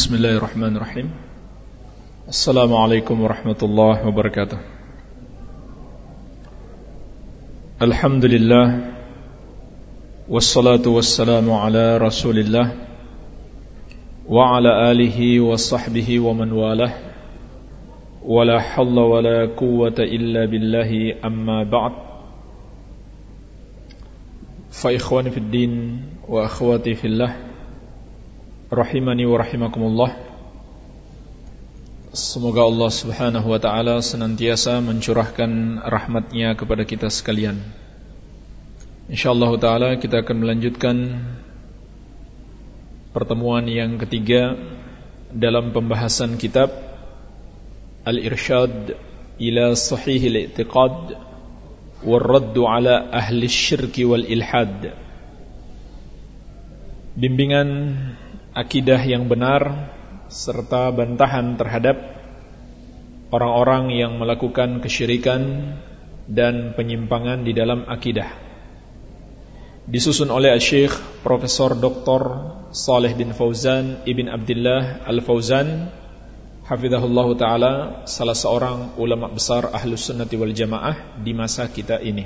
بسم الله الرحمن الرحيم السلام عليكم ورحمة الله وبركاته الحمد لله والصلاة والسلام على رسول الله وعلى آله وصحبه ومن والاه ولا حل ولا قوة إلا بالله أما بعد فإخواني في الدين وأخواتي في الله rahimani wa rahimakumullah. Semoga Allah subhanahu wa ta'ala senantiasa mencurahkan rahmatnya kepada kita sekalian. InsyaAllah ta'ala kita akan melanjutkan Pertemuan yang ketiga Dalam pembahasan kitab Al-Irshad Ila Sahih Al-I'tiqad Warraddu ala Ahli Syirki Wal-Ilhad Bimbingan akidah yang benar serta bantahan terhadap orang-orang yang melakukan kesyirikan dan penyimpangan di dalam akidah. Disusun oleh Syekh Profesor Dr. Saleh bin Fauzan Ibn Abdullah Al-Fauzan Hafizahullah Ta'ala Salah seorang ulama besar Ahlus Sunnati wal Jamaah Di masa kita ini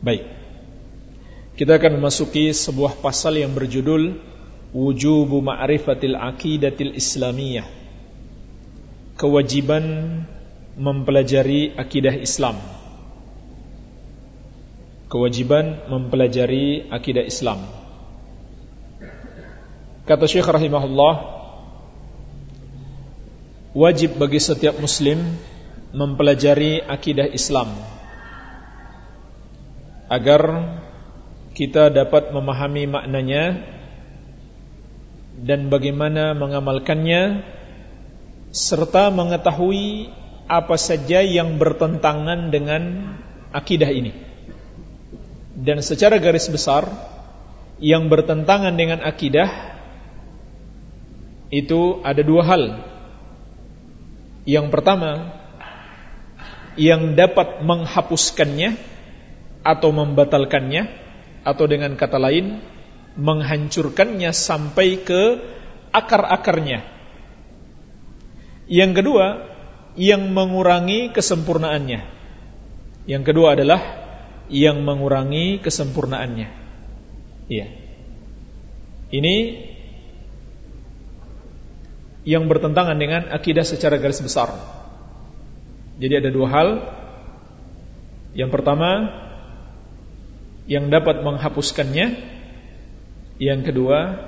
Baik Kita akan memasuki sebuah pasal yang berjudul wujubu ma'rifatil aqidatil islamiyah. Kewajiban mempelajari akidah Islam. Kewajiban mempelajari akidah Islam. Kata Syekh rahimahullah wajib bagi setiap muslim mempelajari akidah Islam agar kita dapat memahami maknanya dan bagaimana mengamalkannya serta mengetahui apa saja yang bertentangan dengan akidah ini. Dan secara garis besar yang bertentangan dengan akidah itu ada dua hal. Yang pertama yang dapat menghapuskannya atau membatalkannya atau dengan kata lain menghancurkannya sampai ke akar-akarnya. Yang kedua, yang mengurangi kesempurnaannya. Yang kedua adalah yang mengurangi kesempurnaannya. Iya. Ini yang bertentangan dengan akidah secara garis besar. Jadi ada dua hal. Yang pertama, yang dapat menghapuskannya yang kedua,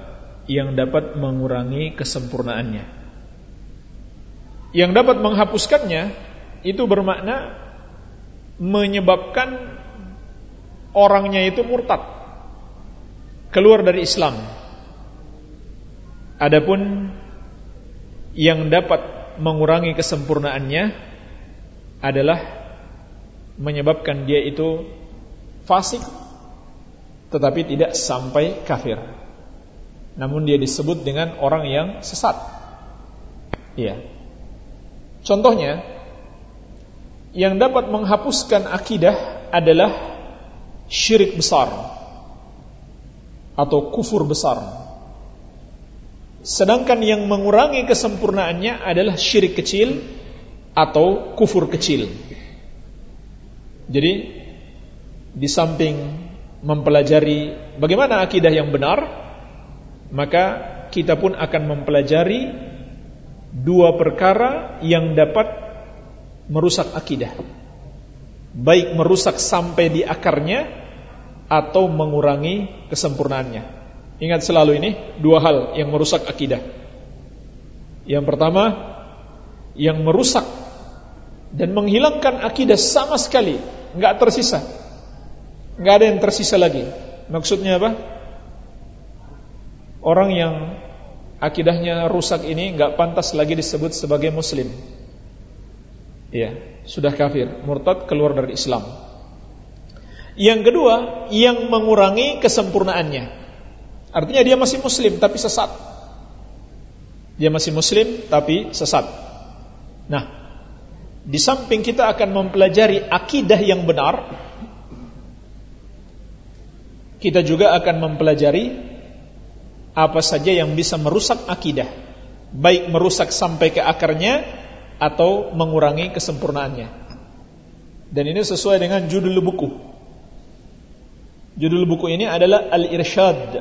yang dapat mengurangi kesempurnaannya. Yang dapat menghapuskannya itu bermakna menyebabkan orangnya itu murtad, keluar dari Islam. Adapun yang dapat mengurangi kesempurnaannya adalah menyebabkan dia itu fasik tetapi tidak sampai kafir. Namun dia disebut dengan orang yang sesat. Iya. Contohnya yang dapat menghapuskan akidah adalah syirik besar atau kufur besar. Sedangkan yang mengurangi kesempurnaannya adalah syirik kecil atau kufur kecil. Jadi di samping mempelajari bagaimana akidah yang benar, maka kita pun akan mempelajari dua perkara yang dapat merusak akidah. Baik merusak sampai di akarnya atau mengurangi kesempurnaannya. Ingat selalu ini dua hal yang merusak akidah. Yang pertama, yang merusak dan menghilangkan akidah sama sekali, nggak tersisa nggak ada yang tersisa lagi. Maksudnya apa? Orang yang akidahnya rusak ini nggak pantas lagi disebut sebagai muslim. Iya, sudah kafir, murtad keluar dari Islam. Yang kedua, yang mengurangi kesempurnaannya. Artinya dia masih muslim tapi sesat. Dia masih muslim tapi sesat. Nah, di samping kita akan mempelajari akidah yang benar, kita juga akan mempelajari apa saja yang bisa merusak akidah, baik merusak sampai ke akarnya atau mengurangi kesempurnaannya. Dan ini sesuai dengan judul buku. Judul buku ini adalah Al-Irsyad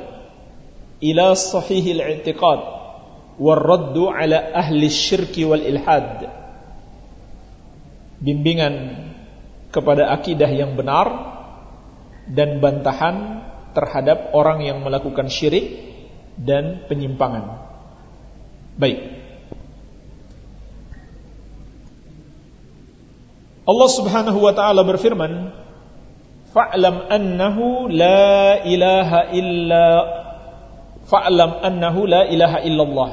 ila Sahihil I'tiqad raddu ala ahli syirki wal ilhad. Bimbingan kepada akidah yang benar dan bantahan terhadap orang yang melakukan syirik dan penyimpangan. Baik. Allah Subhanahu wa taala berfirman, "Fa'lam annahu la ilaha illa fa'lam annahu la ilaha illallah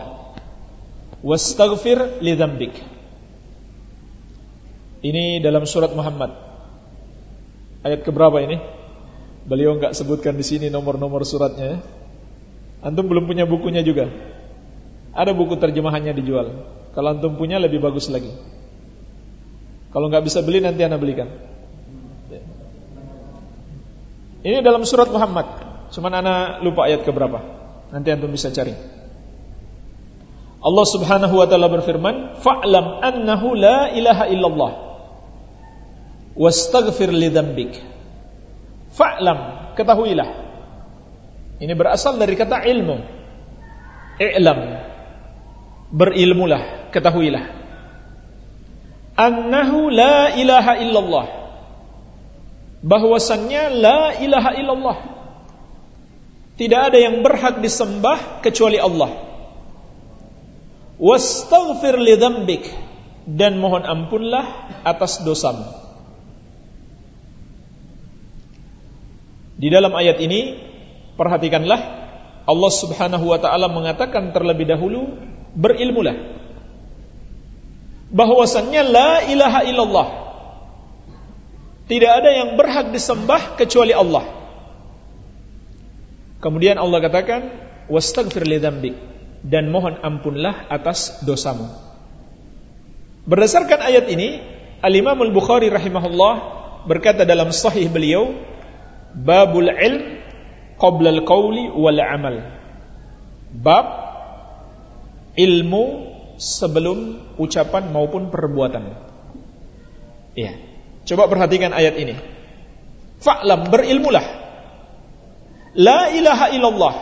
wastaghfir li dzambik." Ini dalam surat Muhammad. Ayat keberapa ini? Beliau enggak sebutkan di sini nomor-nomor suratnya ya. Antum belum punya bukunya juga. Ada buku terjemahannya dijual. Kalau antum punya lebih bagus lagi. Kalau nggak bisa beli nanti anda belikan. Ini dalam surat Muhammad. Cuman anda lupa ayat keberapa. Nanti antum bisa cari. Allah Subhanahu wa taala berfirman, "Fa'lam annahu la ilaha illallah wastaghfir li dzambik." Fa'lam, ketahuilah ini berasal dari kata ilmu. I'lam. Berilmulah, ketahuilah. Annahu la ilaha illallah. Bahwasannya la ilaha illallah. Tidak ada yang berhak disembah kecuali Allah. Wastaghfir li dzambik dan mohon ampunlah atas dosamu. Di dalam ayat ini Perhatikanlah Allah Subhanahu wa taala mengatakan terlebih dahulu berilmulah bahwasannya la ilaha illallah tidak ada yang berhak disembah kecuali Allah. Kemudian Allah katakan wastaghfir li dan mohon ampunlah atas dosamu. Berdasarkan ayat ini, Al-Imam Al-Bukhari rahimahullah berkata dalam sahih beliau, babul ilm qabla al-qawli wal amal. Bab ilmu sebelum ucapan maupun perbuatan. Iya. Coba perhatikan ayat ini. Fa'lam berilmulah. La ilaha illallah.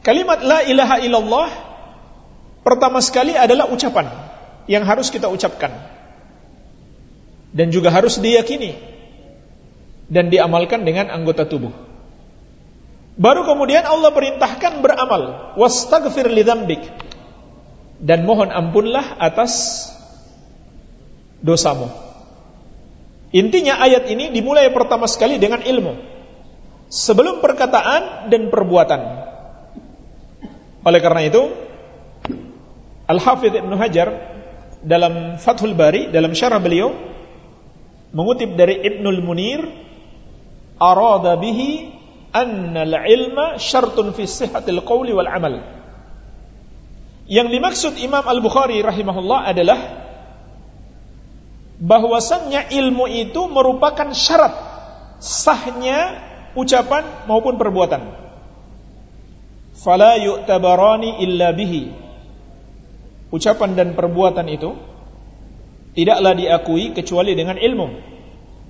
Kalimat la ilaha illallah pertama sekali adalah ucapan yang harus kita ucapkan. Dan juga harus diyakini dan diamalkan dengan anggota tubuh. Baru kemudian Allah perintahkan beramal. Wastaghfir li dzambik. Dan mohon ampunlah atas dosamu. Intinya ayat ini dimulai pertama sekali dengan ilmu. Sebelum perkataan dan perbuatan. Oleh karena itu, Al-Hafidh Ibn Hajar dalam Fathul Bari, dalam syarah beliau, mengutip dari Ibnul Munir, arada bihi annal ilma syartun fi sihhatil qawli wal amal. Yang dimaksud Imam Al-Bukhari rahimahullah adalah bahwasannya ilmu itu merupakan syarat sahnya ucapan maupun perbuatan. Fala yu'tabarani illa bihi. Ucapan dan perbuatan itu tidaklah diakui kecuali dengan ilmu.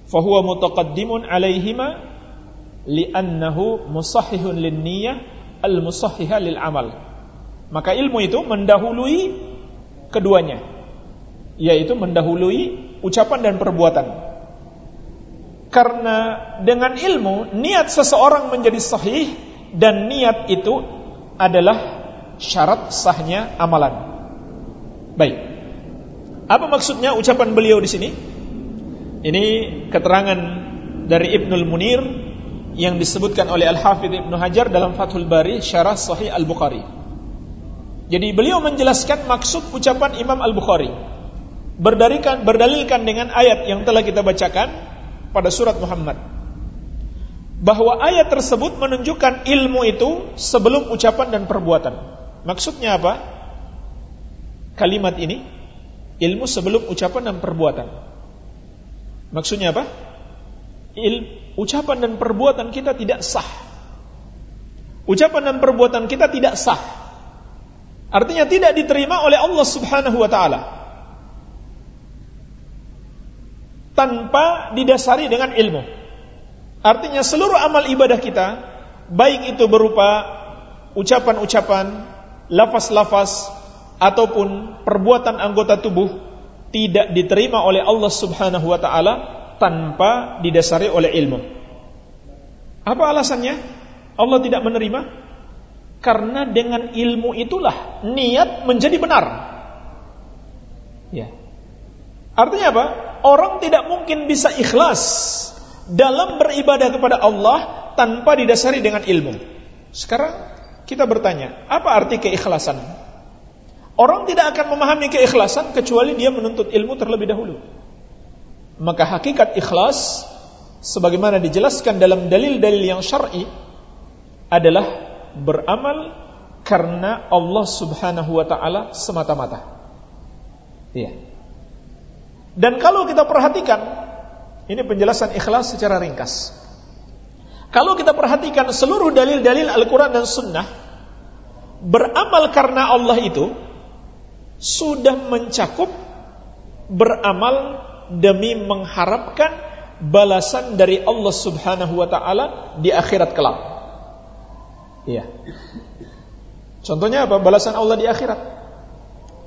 Fahuwa mutaqaddimun alaihima li'annahu musahihun lin niyyah al musahhiha lil. Maka ilmu itu mendahului keduanya, yaitu mendahului ucapan dan perbuatan. Karena dengan ilmu niat seseorang menjadi sahih dan niat itu adalah syarat sahnya amalan. Baik. Apa maksudnya ucapan beliau di sini? Ini keterangan dari Ibnul Munir yang disebutkan oleh Al-Hafidh Ibn Hajar dalam Fathul Bari Syarah Sahih Al-Bukhari. Jadi beliau menjelaskan maksud ucapan Imam Al-Bukhari. Berdalikan, berdalilkan dengan ayat yang telah kita bacakan pada surat Muhammad. Bahwa ayat tersebut menunjukkan ilmu itu sebelum ucapan dan perbuatan. Maksudnya apa? Kalimat ini ilmu sebelum ucapan dan perbuatan. Maksudnya apa? il, ucapan dan perbuatan kita tidak sah ucapan dan perbuatan kita tidak sah. Artinya tidak diterima oleh Allah Subhanahu wa taala. Tanpa didasari dengan ilmu. Artinya seluruh amal ibadah kita, baik itu berupa ucapan-ucapan, lafaz-lafaz ataupun perbuatan anggota tubuh tidak diterima oleh Allah Subhanahu wa taala tanpa didasari oleh ilmu. Apa alasannya? Allah tidak menerima karena dengan ilmu itulah niat menjadi benar. Ya. Artinya apa? Orang tidak mungkin bisa ikhlas dalam beribadah kepada Allah tanpa didasari dengan ilmu. Sekarang kita bertanya, apa arti keikhlasan? Orang tidak akan memahami keikhlasan kecuali dia menuntut ilmu terlebih dahulu. Maka hakikat ikhlas sebagaimana dijelaskan dalam dalil-dalil yang syar'i adalah beramal karena Allah Subhanahu wa taala semata-mata. Iya. Dan kalau kita perhatikan ini penjelasan ikhlas secara ringkas. Kalau kita perhatikan seluruh dalil-dalil Al-Qur'an dan Sunnah beramal karena Allah itu sudah mencakup beramal demi mengharapkan balasan dari Allah Subhanahu wa taala di akhirat kelak. Iya. Contohnya apa? Balasan Allah di akhirat.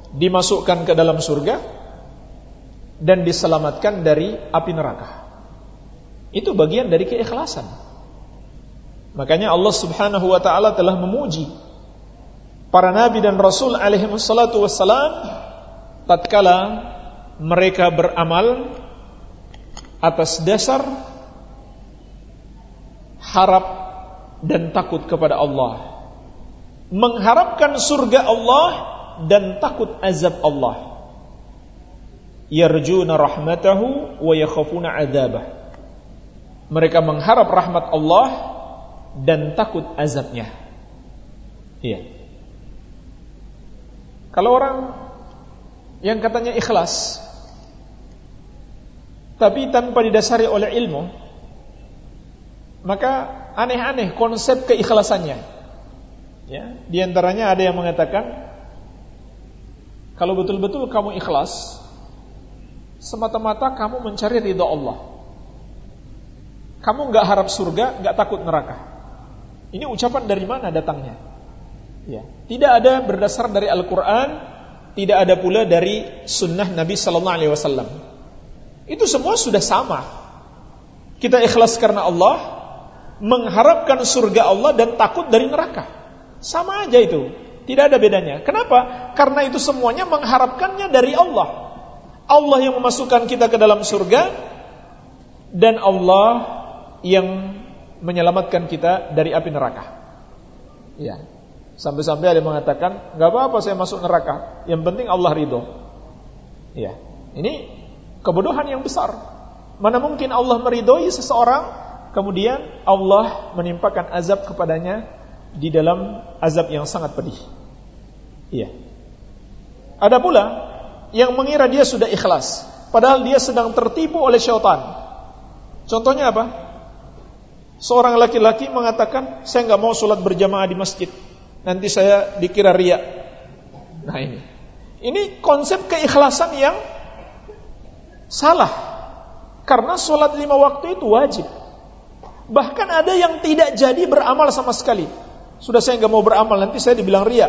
Dimasukkan ke dalam surga dan diselamatkan dari api neraka. Itu bagian dari keikhlasan. Makanya Allah Subhanahu wa taala telah memuji para nabi dan rasul alaihi wassalatu wassalam tatkala mereka beramal atas dasar harap dan takut kepada Allah. Mengharapkan surga Allah dan takut azab Allah. Yarjuna rahmatahu wa yakhafuna adzabah mereka mengharap rahmat Allah dan takut azabnya. Iya kalau orang yang katanya ikhlas tapi tanpa didasari oleh ilmu maka aneh-aneh konsep keikhlasannya. Ya, di antaranya ada yang mengatakan kalau betul-betul kamu ikhlas semata-mata kamu mencari ridha Allah. Kamu nggak harap surga, nggak takut neraka. Ini ucapan dari mana datangnya? Ya. Tidak ada berdasar dari Al-Quran, tidak ada pula dari Sunnah Nabi Sallallahu Alaihi Wasallam. Itu semua sudah sama. Kita ikhlas karena Allah, mengharapkan surga Allah dan takut dari neraka. Sama aja itu, tidak ada bedanya. Kenapa? Karena itu semuanya mengharapkannya dari Allah. Allah yang memasukkan kita ke dalam surga dan Allah yang menyelamatkan kita dari api neraka. Ya. Sampai-sampai ada yang mengatakan, nggak apa-apa saya masuk neraka, yang penting Allah ridho. Ya, ini kebodohan yang besar. Mana mungkin Allah meridhoi seseorang, kemudian Allah menimpakan azab kepadanya di dalam azab yang sangat pedih. Iya. Ada pula yang mengira dia sudah ikhlas, padahal dia sedang tertipu oleh syaitan. Contohnya apa? Seorang laki-laki mengatakan, saya nggak mau sholat berjamaah di masjid nanti saya dikira ria. Nah ini. Ini konsep keikhlasan yang salah. Karena sholat lima waktu itu wajib. Bahkan ada yang tidak jadi beramal sama sekali. Sudah saya nggak mau beramal, nanti saya dibilang ria.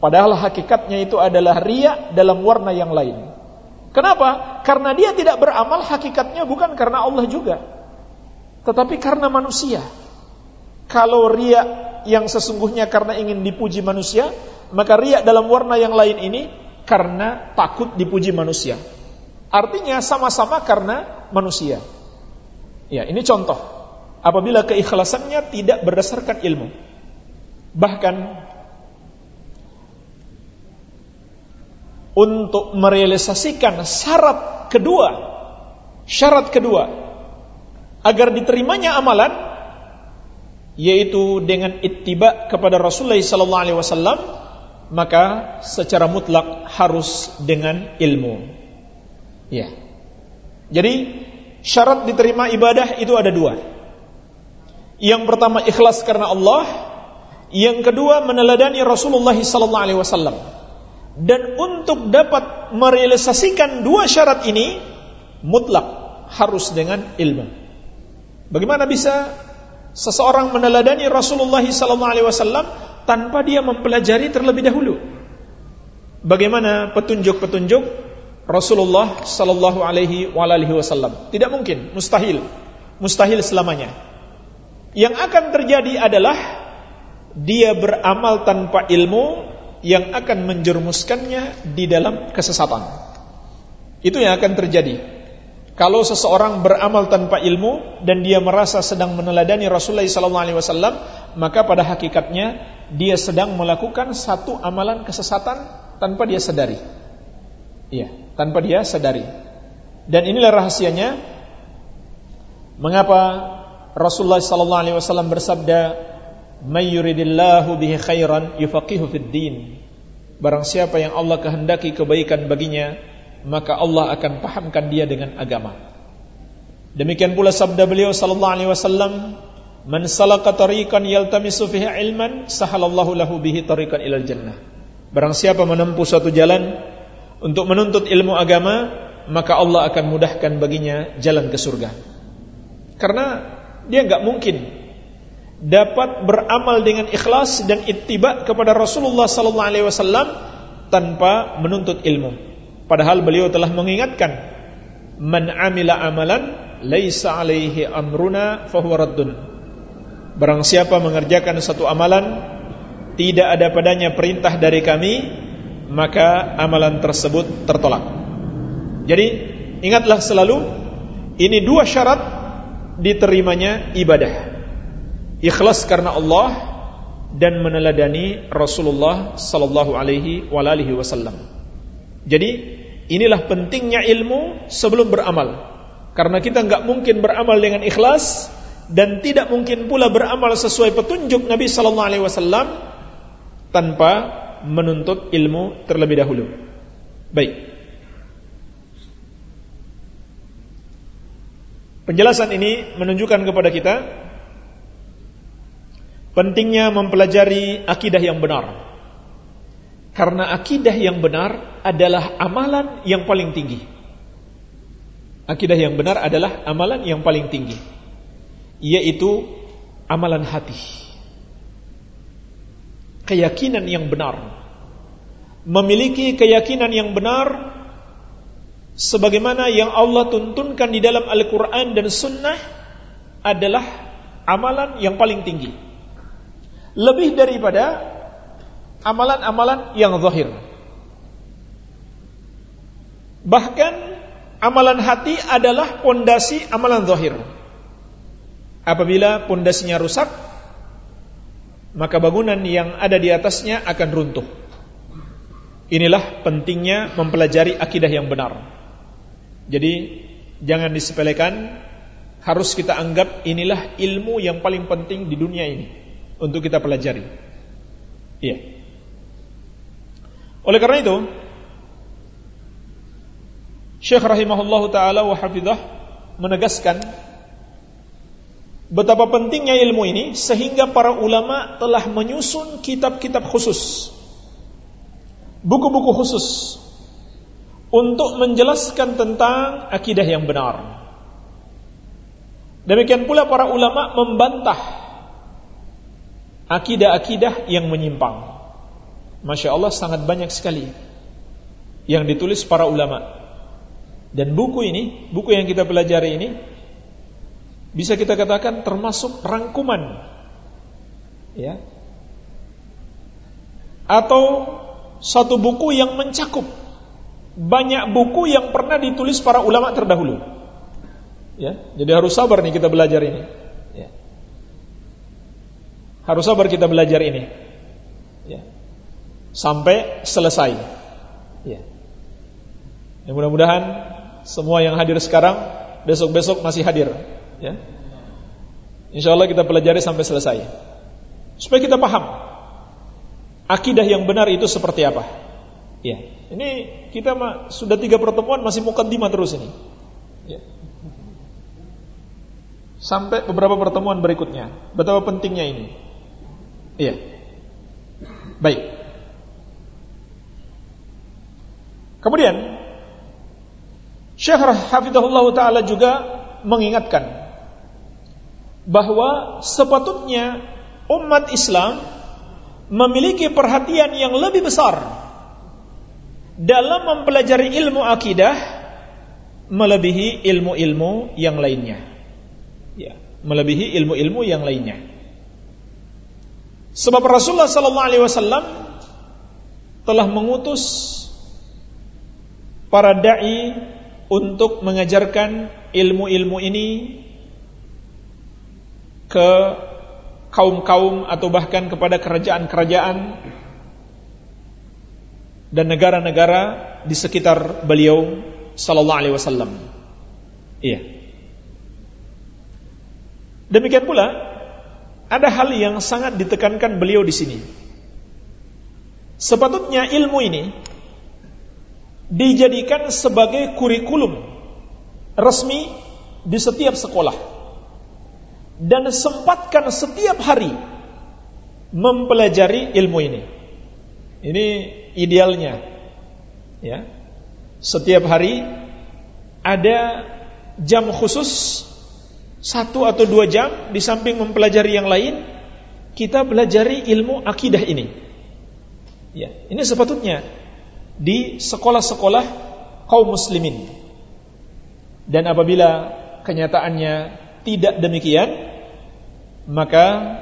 Padahal hakikatnya itu adalah ria dalam warna yang lain. Kenapa? Karena dia tidak beramal hakikatnya bukan karena Allah juga. Tetapi karena manusia. Kalau ria yang sesungguhnya karena ingin dipuji manusia, maka riak dalam warna yang lain ini karena takut dipuji manusia. Artinya sama-sama karena manusia. Ya, ini contoh. Apabila keikhlasannya tidak berdasarkan ilmu. Bahkan untuk merealisasikan syarat kedua, syarat kedua agar diterimanya amalan yaitu dengan ittiba kepada Rasulullah sallallahu alaihi wasallam maka secara mutlak harus dengan ilmu. Ya. Jadi syarat diterima ibadah itu ada dua. Yang pertama ikhlas karena Allah, yang kedua meneladani Rasulullah sallallahu alaihi wasallam. Dan untuk dapat merealisasikan dua syarat ini mutlak harus dengan ilmu. Bagaimana bisa seseorang meneladani Rasulullah wasallam tanpa dia mempelajari terlebih dahulu? Bagaimana petunjuk-petunjuk Rasulullah sallallahu alaihi wasallam? Tidak mungkin, mustahil. Mustahil selamanya. Yang akan terjadi adalah dia beramal tanpa ilmu yang akan menjerumuskannya di dalam kesesatan. Itu yang akan terjadi. Kalau seseorang beramal tanpa ilmu dan dia merasa sedang meneladani Rasulullah SAW, maka pada hakikatnya dia sedang melakukan satu amalan kesesatan tanpa dia sadari. Iya, tanpa dia sadari. Dan inilah rahasianya mengapa Rasulullah wasallam bersabda, "May yuridillahu bihi khairan yufaqihu fid din." Barang siapa yang Allah kehendaki kebaikan baginya, maka Allah akan pahamkan dia dengan agama. Demikian pula sabda beliau sallallahu alaihi wasallam, "Man salaka tariqan yaltamisu fihi ilman, sahalallahu lahu bihi tariqan ilal jannah." Barang siapa menempuh suatu jalan untuk menuntut ilmu agama, maka Allah akan mudahkan baginya jalan ke surga. Karena dia nggak mungkin dapat beramal dengan ikhlas dan ittiba kepada Rasulullah sallallahu alaihi wasallam tanpa menuntut ilmu. Padahal beliau telah mengingatkan, "Man amila amalan laisa alaihi amruna fahuwa raddun." Barang siapa mengerjakan satu amalan tidak ada padanya perintah dari kami, maka amalan tersebut tertolak. Jadi, ingatlah selalu ini dua syarat diterimanya ibadah. Ikhlas karena Allah dan meneladani Rasulullah sallallahu alaihi wasallam. Jadi inilah pentingnya ilmu sebelum beramal. Karena kita nggak mungkin beramal dengan ikhlas dan tidak mungkin pula beramal sesuai petunjuk Nabi sallallahu alaihi wasallam tanpa menuntut ilmu terlebih dahulu. Baik. Penjelasan ini menunjukkan kepada kita pentingnya mempelajari akidah yang benar. Karena akidah yang benar adalah amalan yang paling tinggi. Akidah yang benar adalah amalan yang paling tinggi, yaitu amalan hati. Keyakinan yang benar. Memiliki keyakinan yang benar sebagaimana yang Allah tuntunkan di dalam Al-Quran dan Sunnah adalah amalan yang paling tinggi. Lebih daripada amalan-amalan yang zahir. Bahkan amalan hati adalah pondasi amalan zahir. Apabila pondasinya rusak, maka bangunan yang ada di atasnya akan runtuh. Inilah pentingnya mempelajari akidah yang benar. Jadi jangan disepelekan, harus kita anggap inilah ilmu yang paling penting di dunia ini untuk kita pelajari. Iya. Oleh karena itu, Syekh rahimahullahu taala wa hafizah menegaskan betapa pentingnya ilmu ini sehingga para ulama telah menyusun kitab-kitab khusus. Buku-buku khusus untuk menjelaskan tentang akidah yang benar. Demikian pula para ulama membantah akidah-akidah yang menyimpang. Masya Allah sangat banyak sekali yang ditulis para ulama. Dan buku ini, buku yang kita pelajari ini, bisa kita katakan termasuk rangkuman, ya, atau satu buku yang mencakup banyak buku yang pernah ditulis para ulama terdahulu. Ya, jadi harus sabar nih kita belajar ini. Ya. Harus sabar kita belajar ini. Sampai selesai. Ya. Ya mudah-mudahan semua yang hadir sekarang besok-besok masih hadir. Ya. Insya Allah kita pelajari sampai selesai. Supaya kita paham akidah yang benar itu seperti apa. Ya, ini kita sudah tiga pertemuan masih mukaddimah terus ini. Ya. sampai beberapa pertemuan berikutnya. Betapa pentingnya ini. Iya. Baik. Kemudian Syekh Hafizahullah Ta'ala juga mengingatkan bahwa sepatutnya umat Islam memiliki perhatian yang lebih besar dalam mempelajari ilmu akidah melebihi ilmu-ilmu yang lainnya. Ya, melebihi ilmu-ilmu yang lainnya. Sebab Rasulullah sallallahu alaihi wasallam telah mengutus para dai untuk mengajarkan ilmu-ilmu ini ke kaum-kaum atau bahkan kepada kerajaan-kerajaan dan negara-negara di sekitar beliau sallallahu alaihi wasallam. Iya. Demikian pula ada hal yang sangat ditekankan beliau di sini. Sepatutnya ilmu ini dijadikan sebagai kurikulum resmi di setiap sekolah dan sempatkan setiap hari mempelajari ilmu ini. Ini idealnya. Ya. Setiap hari ada jam khusus satu atau dua jam di samping mempelajari yang lain kita pelajari ilmu akidah ini. Ya, ini sepatutnya di sekolah-sekolah kaum muslimin. Dan apabila kenyataannya tidak demikian, maka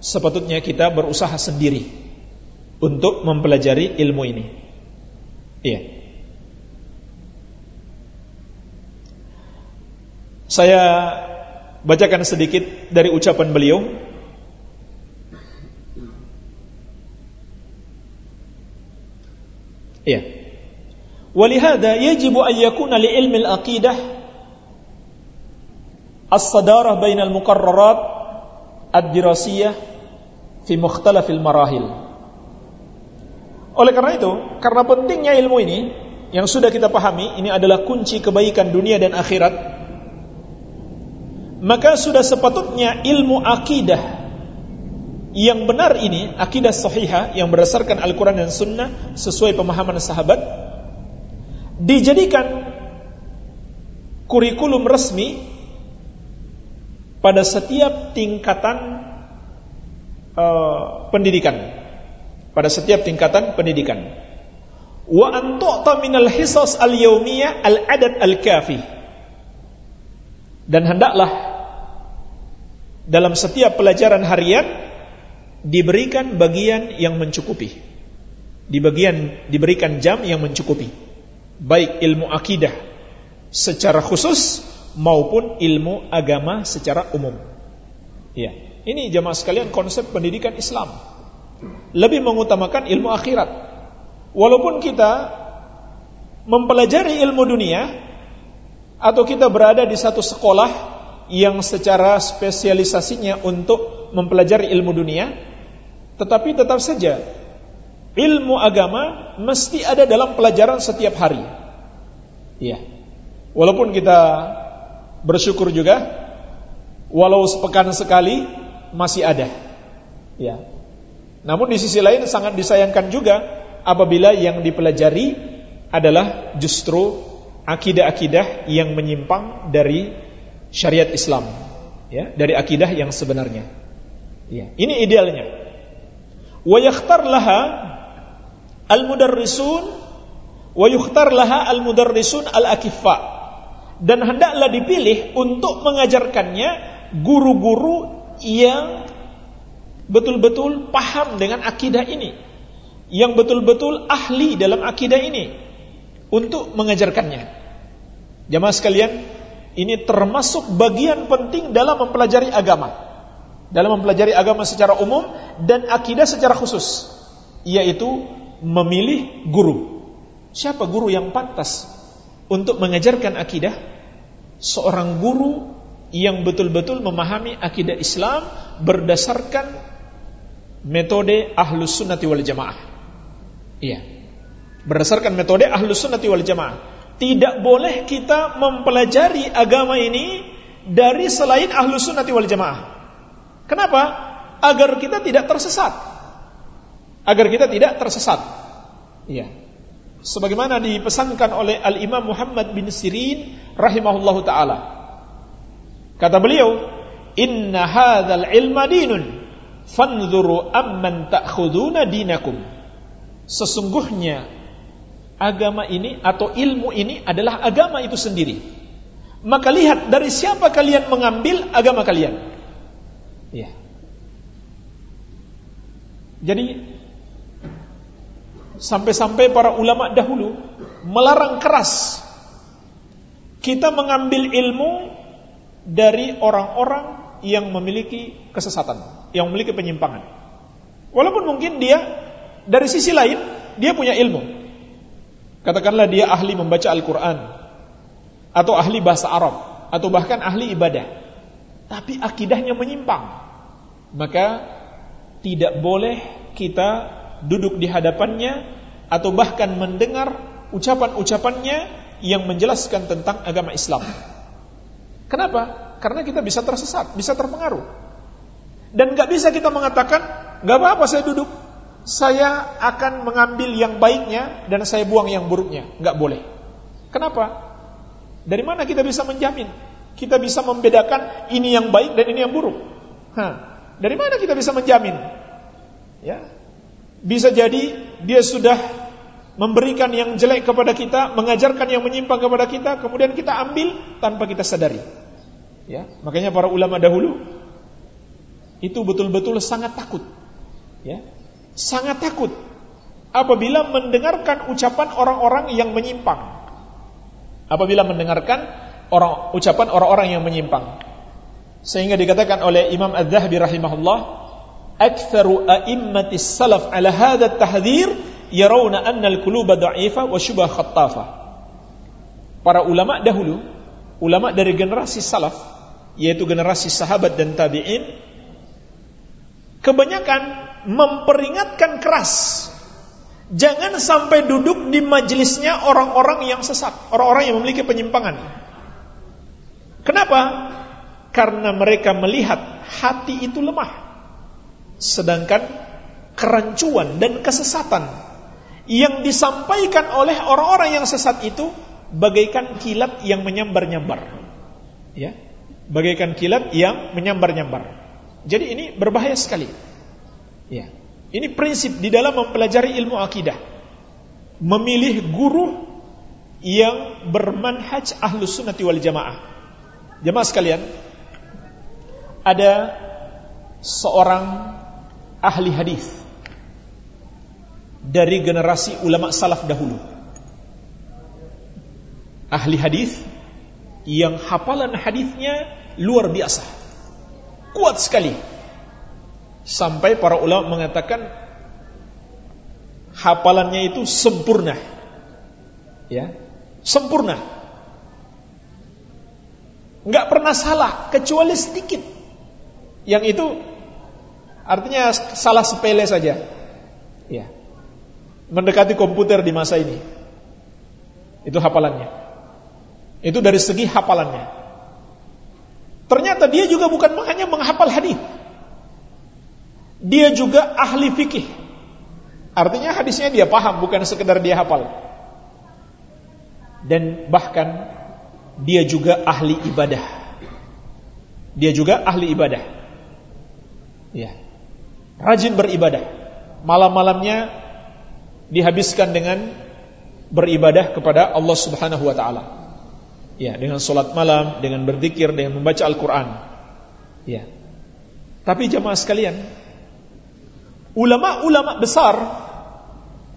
sepatutnya kita berusaha sendiri untuk mempelajari ilmu ini. Iya. Saya bacakan sedikit dari ucapan beliau. Iya. Walihada yajibu an yakuna li ilmi al-aqidah as-sadarah bainal muqarrarat ad-dirasiyah fi mukhtalafil marahil. Oleh karena itu, karena pentingnya ilmu ini yang sudah kita pahami, ini adalah kunci kebaikan dunia dan akhirat maka sudah sepatutnya ilmu akidah yang benar ini, akidah sahihah yang berdasarkan Al-Quran dan Sunnah sesuai pemahaman sahabat, dijadikan kurikulum resmi pada setiap tingkatan uh, pendidikan, pada setiap tingkatan pendidikan. Wa antu'ta minal hisas al-yawmiyah al-adad al-kafi. Dan hendaklah dalam setiap pelajaran harian diberikan bagian yang mencukupi. Di bagian diberikan jam yang mencukupi. Baik ilmu akidah secara khusus maupun ilmu agama secara umum. Ya, ini jamaah sekalian konsep pendidikan Islam. Lebih mengutamakan ilmu akhirat. Walaupun kita mempelajari ilmu dunia atau kita berada di satu sekolah yang secara spesialisasinya untuk mempelajari ilmu dunia, tetapi tetap saja ilmu agama mesti ada dalam pelajaran setiap hari. Iya. Walaupun kita bersyukur juga, walau sepekan sekali masih ada. Ya. Namun di sisi lain sangat disayangkan juga apabila yang dipelajari adalah justru akidah-akidah yang menyimpang dari syariat Islam ya dari akidah yang sebenarnya ya ini idealnya wa yakhtar laha al mudarrisun wa yukhtar laha al mudarrisun al akiffa dan hendaklah dipilih untuk mengajarkannya guru-guru yang betul-betul paham dengan akidah ini. Yang betul-betul ahli dalam akidah ini untuk mengajarkannya. Jamaah sekalian ini termasuk bagian penting dalam mempelajari agama. Dalam mempelajari agama secara umum dan akidah secara khusus, yaitu memilih guru. Siapa guru yang pantas untuk mengajarkan akidah? Seorang guru yang betul-betul memahami akidah Islam berdasarkan metode ahlus sunnati wal jamaah. Iya. Berdasarkan metode ahlus sunnati wal jamaah tidak boleh kita mempelajari agama ini dari selain ahlu sunnati wal jamaah. Kenapa? Agar kita tidak tersesat. Agar kita tidak tersesat. Iya. Sebagaimana dipesankan oleh Al-Imam Muhammad bin Sirin rahimahullahu taala. Kata beliau, "Inna hadzal ilma dinun, fanzuru amman ta'khuduna dinakum." Sesungguhnya agama ini atau ilmu ini adalah agama itu sendiri. Maka lihat dari siapa kalian mengambil agama kalian. Ya. Jadi sampai-sampai para ulama dahulu melarang keras kita mengambil ilmu dari orang-orang yang memiliki kesesatan, yang memiliki penyimpangan. Walaupun mungkin dia dari sisi lain dia punya ilmu, Katakanlah dia ahli membaca Al-Quran Atau ahli bahasa Arab Atau bahkan ahli ibadah Tapi akidahnya menyimpang Maka tidak boleh kita duduk di hadapannya Atau bahkan mendengar ucapan-ucapannya Yang menjelaskan tentang agama Islam Kenapa? Karena kita bisa tersesat, bisa terpengaruh Dan gak bisa kita mengatakan Gak apa-apa saya duduk saya akan mengambil yang baiknya dan saya buang yang buruknya. Enggak boleh. Kenapa? Dari mana kita bisa menjamin? Kita bisa membedakan ini yang baik dan ini yang buruk. Hah. Dari mana kita bisa menjamin? Ya. Bisa jadi dia sudah memberikan yang jelek kepada kita, mengajarkan yang menyimpang kepada kita, kemudian kita ambil tanpa kita sadari. Ya, makanya para ulama dahulu itu betul-betul sangat takut. Ya, sangat takut apabila mendengarkan ucapan orang-orang yang menyimpang. Apabila mendengarkan orang ucapan orang-orang yang menyimpang. Sehingga dikatakan oleh Imam Az-Zahabi rahimahullah, "Aktsaru a'immatis salaf 'ala hadha at-tahdhir yarawna anna al-quluba dha'ifa wa syubha khattafa." Para ulama dahulu, ulama dari generasi salaf, yaitu generasi sahabat dan tabi'in, kebanyakan memperingatkan keras Jangan sampai duduk di majelisnya orang-orang yang sesat, orang-orang yang memiliki penyimpangan. Kenapa? Karena mereka melihat hati itu lemah. Sedangkan kerancuan dan kesesatan yang disampaikan oleh orang-orang yang sesat itu bagaikan kilat yang menyambar-nyambar. Ya. Bagaikan kilat yang menyambar-nyambar. Jadi ini berbahaya sekali. Ya. Ini prinsip di dalam mempelajari ilmu akidah. Memilih guru yang bermanhaj ahlus sunnati wal jamaah. Jamaah sekalian, ada seorang ahli hadis dari generasi ulama salaf dahulu. Ahli hadis yang hafalan hadisnya luar biasa. Kuat sekali Sampai para ulama mengatakan hafalannya itu sempurna. Ya, sempurna. Enggak pernah salah kecuali sedikit. Yang itu artinya salah sepele saja. Ya. Mendekati komputer di masa ini. Itu hafalannya. Itu dari segi hafalannya. Ternyata dia juga bukan hanya menghafal hadis, dia juga ahli fikih. Artinya hadisnya dia paham, bukan sekedar dia hafal. Dan bahkan dia juga ahli ibadah. Dia juga ahli ibadah. Ya. Rajin beribadah. Malam-malamnya dihabiskan dengan beribadah kepada Allah Subhanahu wa taala. Ya, dengan salat malam, dengan berzikir, dengan membaca Al-Qur'an. Ya. Tapi jemaah sekalian, ulama-ulama besar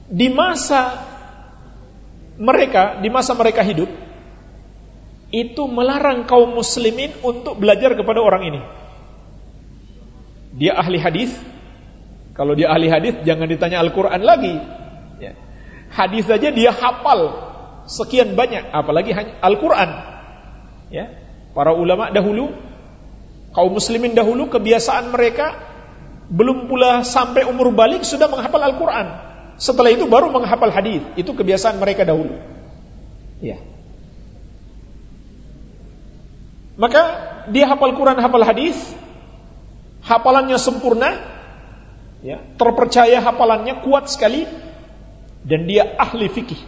di masa mereka, di masa mereka hidup, itu melarang kaum muslimin untuk belajar kepada orang ini. Dia ahli hadis. Kalau dia ahli hadis, jangan ditanya Al-Quran lagi. Ya. Hadis saja dia hafal sekian banyak, apalagi Al-Quran. Ya. Para ulama dahulu, kaum muslimin dahulu, kebiasaan mereka belum pula sampai umur balik sudah menghafal Al-Quran. Setelah itu baru menghafal hadis. Itu kebiasaan mereka dahulu. Ya. Maka dia hafal Quran, hafal hadis, hafalannya sempurna, ya, terpercaya hafalannya kuat sekali, dan dia ahli fikih.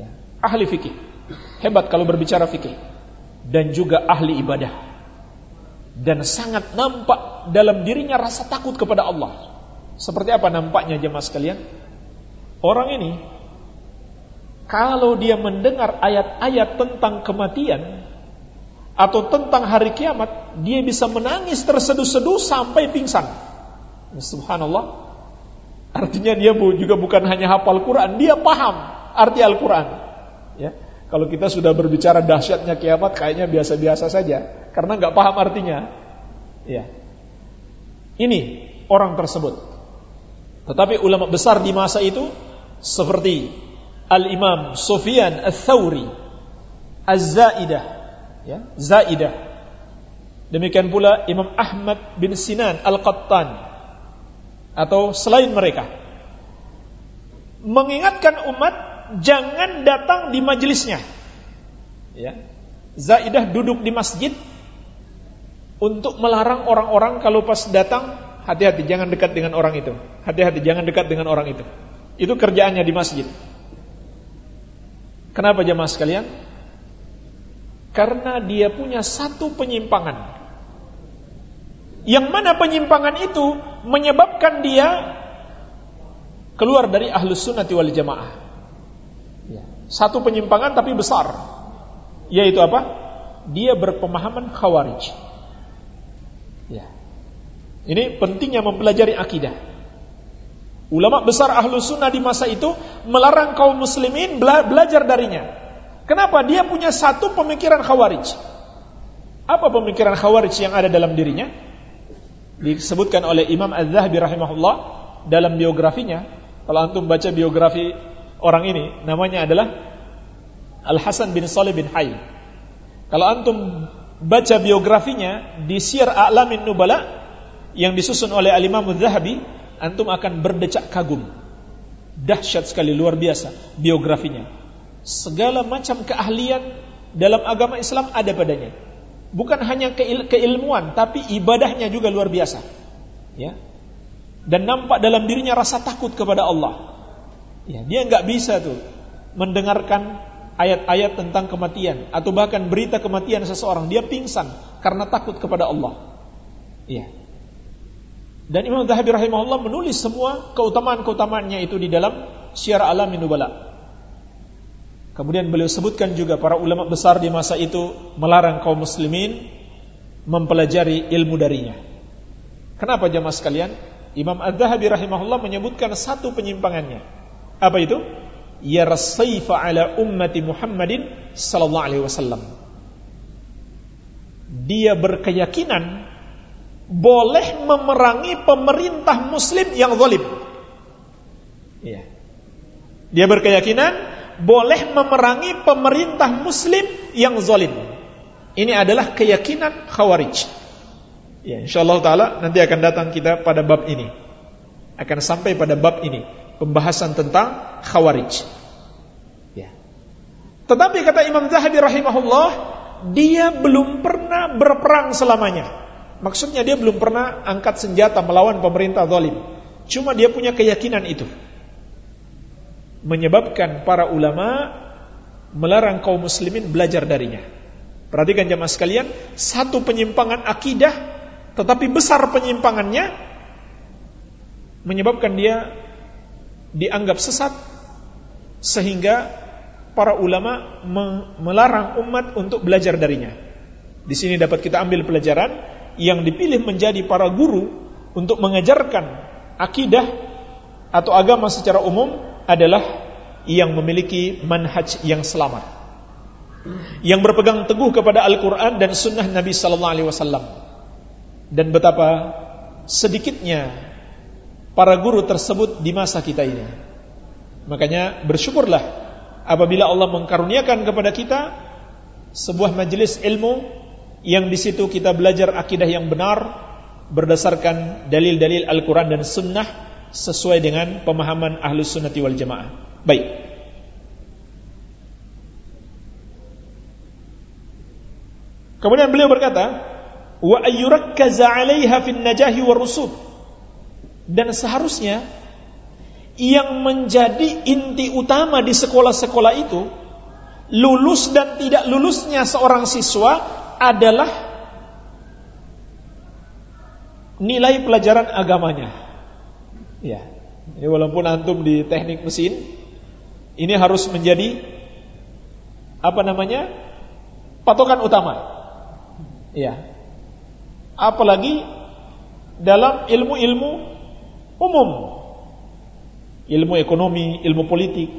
Ya, ahli fikih. Hebat kalau berbicara fikih. Dan juga ahli ibadah. Dan sangat nampak dalam dirinya rasa takut kepada Allah. Seperti apa nampaknya jemaah sekalian? Orang ini kalau dia mendengar ayat-ayat tentang kematian atau tentang hari kiamat, dia bisa menangis terseduh-seduh sampai pingsan. Subhanallah. Artinya dia juga bukan hanya hafal Quran, dia paham arti Al-Quran. Ya. Kalau kita sudah berbicara dahsyatnya kiamat, kayaknya biasa-biasa saja, karena nggak paham artinya. Ya. Ini orang tersebut. Tetapi ulama besar di masa itu seperti Al-Imam Sufyan Al-Thawri Az-Zaidah ya, Zaidah. Demikian pula Imam Ahmad bin Sinan Al-Qattan Atau selain mereka. Mengingatkan umat Jangan datang di majelisnya ya. Zaidah duduk di masjid Untuk melarang orang-orang Kalau pas datang Hati-hati jangan dekat dengan orang itu. Hati-hati jangan dekat dengan orang itu. Itu kerjaannya di masjid. Kenapa jemaah sekalian? Karena dia punya satu penyimpangan. Yang mana penyimpangan itu menyebabkan dia keluar dari ahlus sunnati wal jamaah. Ya. Satu penyimpangan tapi besar. Yaitu apa? Dia berpemahaman khawarij. Ya. Ini pentingnya mempelajari akidah. Ulama besar ahlu sunnah di masa itu melarang kaum muslimin bela belajar darinya. Kenapa? Dia punya satu pemikiran khawarij. Apa pemikiran khawarij yang ada dalam dirinya? Disebutkan oleh Imam Az-Zahabi rahimahullah dalam biografinya. Kalau antum baca biografi orang ini, namanya adalah Al-Hasan bin Salih bin Hayy. Kalau antum baca biografinya di Syiar A'lamin Nubala yang disusun oleh Al-Imam Az-Zahabi, antum akan berdecak kagum. Dahsyat sekali luar biasa biografinya. Segala macam keahlian dalam agama Islam ada padanya. Bukan hanya keil keilmuan, tapi ibadahnya juga luar biasa. Ya. Dan nampak dalam dirinya rasa takut kepada Allah. Ya, dia nggak bisa tuh mendengarkan ayat-ayat tentang kematian atau bahkan berita kematian seseorang, dia pingsan karena takut kepada Allah. Ya. Dan Imam Zahabi rahimahullah menulis semua keutamaan-keutamaannya itu di dalam Syiar Alamin Nubala. Kemudian beliau sebutkan juga para ulama besar di masa itu melarang kaum muslimin mempelajari ilmu darinya. Kenapa jamaah sekalian? Imam Az-Zahabi rahimahullah menyebutkan satu penyimpangannya. Apa itu? Ya rasaifa ala ummati Muhammadin sallallahu alaihi wasallam. Dia berkeyakinan boleh memerangi pemerintah muslim yang zalim. Iya. Dia berkeyakinan boleh memerangi pemerintah muslim yang zalim. Ini adalah keyakinan Khawarij. Ya, insyaallah taala nanti akan datang kita pada bab ini. Akan sampai pada bab ini, pembahasan tentang Khawarij. Ya. Tetapi kata Imam Zahabi rahimahullah, dia belum pernah berperang selamanya. Maksudnya dia belum pernah angkat senjata melawan pemerintah zalim. Cuma dia punya keyakinan itu. Menyebabkan para ulama melarang kaum muslimin belajar darinya. Perhatikan jemaah sekalian, satu penyimpangan akidah tetapi besar penyimpangannya menyebabkan dia dianggap sesat sehingga para ulama melarang umat untuk belajar darinya. Di sini dapat kita ambil pelajaran yang dipilih menjadi para guru untuk mengajarkan akidah atau agama secara umum adalah yang memiliki manhaj yang selamat. Yang berpegang teguh kepada Al-Quran dan Sunnah Nabi Sallallahu Alaihi Wasallam. Dan betapa sedikitnya para guru tersebut di masa kita ini. Makanya bersyukurlah apabila Allah mengkaruniakan kepada kita sebuah majelis ilmu yang di situ kita belajar akidah yang benar berdasarkan dalil-dalil Al-Quran dan Sunnah sesuai dengan pemahaman ahlu sunnati wal jamaah. Baik. Kemudian beliau berkata, wa ayyurakkaza 'alaiha fin najahi warusud. Dan seharusnya yang menjadi inti utama di sekolah-sekolah itu lulus dan tidak lulusnya seorang siswa adalah nilai pelajaran agamanya. Ya. Ini walaupun antum di teknik mesin, ini harus menjadi apa namanya? patokan utama. Ya. Apalagi dalam ilmu-ilmu umum. Ilmu ekonomi, ilmu politik.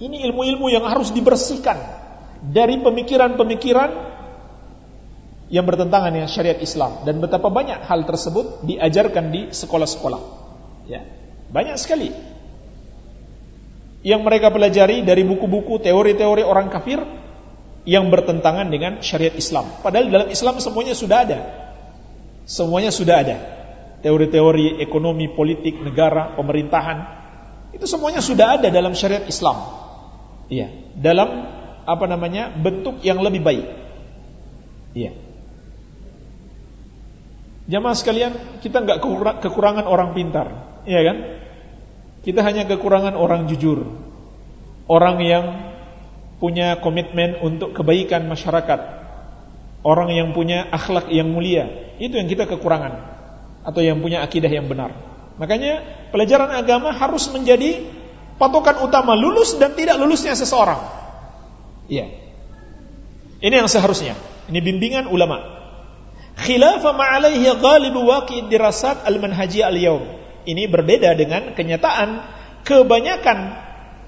Ini ilmu-ilmu yang harus dibersihkan dari pemikiran-pemikiran yang bertentangan dengan syariat Islam dan betapa banyak hal tersebut diajarkan di sekolah-sekolah. Ya. Banyak sekali yang mereka pelajari dari buku-buku teori-teori orang kafir yang bertentangan dengan syariat Islam. Padahal dalam Islam semuanya sudah ada. Semuanya sudah ada. Teori-teori ekonomi, politik, negara, pemerintahan itu semuanya sudah ada dalam syariat Islam. Iya, dalam apa namanya? bentuk yang lebih baik. Iya. Jamaah sekalian, kita nggak kekurangan orang pintar, iya kan? Kita hanya kekurangan orang jujur. Orang yang punya komitmen untuk kebaikan masyarakat. Orang yang punya akhlak yang mulia. Itu yang kita kekurangan. Atau yang punya akidah yang benar. Makanya pelajaran agama harus menjadi patokan utama lulus dan tidak lulusnya seseorang. Iya. Ini yang seharusnya. Ini bimbingan ulama. Khilafa ma'alaihi ghalibu waqid dirasat al-manhaji al-yawm ini berbeda dengan kenyataan kebanyakan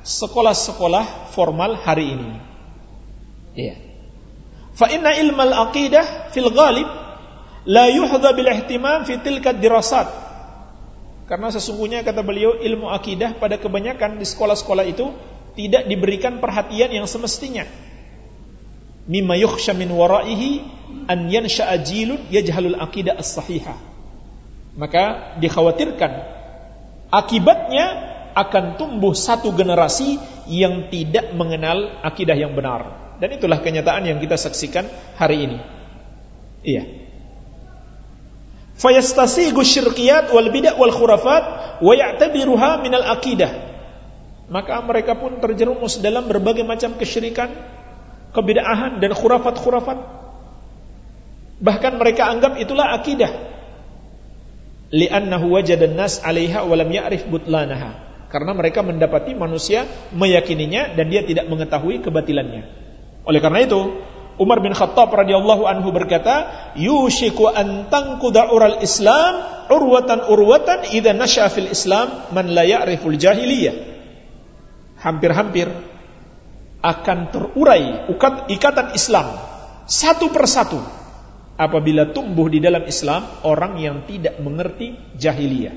sekolah-sekolah formal hari ini. Iya. Fa inna ilmal aqidah fil ghalib la yuhdha bil ihtimam fi tilka dirasat. Karena sesungguhnya kata beliau ilmu akidah pada kebanyakan di sekolah-sekolah itu tidak diberikan perhatian yang semestinya. Mimma yukhsha min waraihi an yansha'a jilun yajhalul aqidah as-sahihah maka dikhawatirkan akibatnya akan tumbuh satu generasi yang tidak mengenal akidah yang benar. Dan itulah kenyataan yang kita saksikan hari ini. Iya. Fayastasigu syirkiyat wal bid'ah wal khurafat wa ya'tabiruha minal akidah. Maka mereka pun terjerumus dalam berbagai macam kesyirikan, kebid'ahan dan khurafat-khurafat. Bahkan mereka anggap itulah akidah li'annahu wajada nas 'alaiha wa lam ya'rif butlanaha. Karena mereka mendapati manusia meyakininya dan dia tidak mengetahui kebatilannya. Oleh karena itu, Umar bin Khattab radhiyallahu anhu berkata, "Yushiku an tanquda ural Islam urwatan urwatan idza nasha fil Islam man la ya'riful jahiliyah." Hampir-hampir akan terurai ikatan Islam satu persatu apabila tumbuh di dalam Islam orang yang tidak mengerti jahiliyah.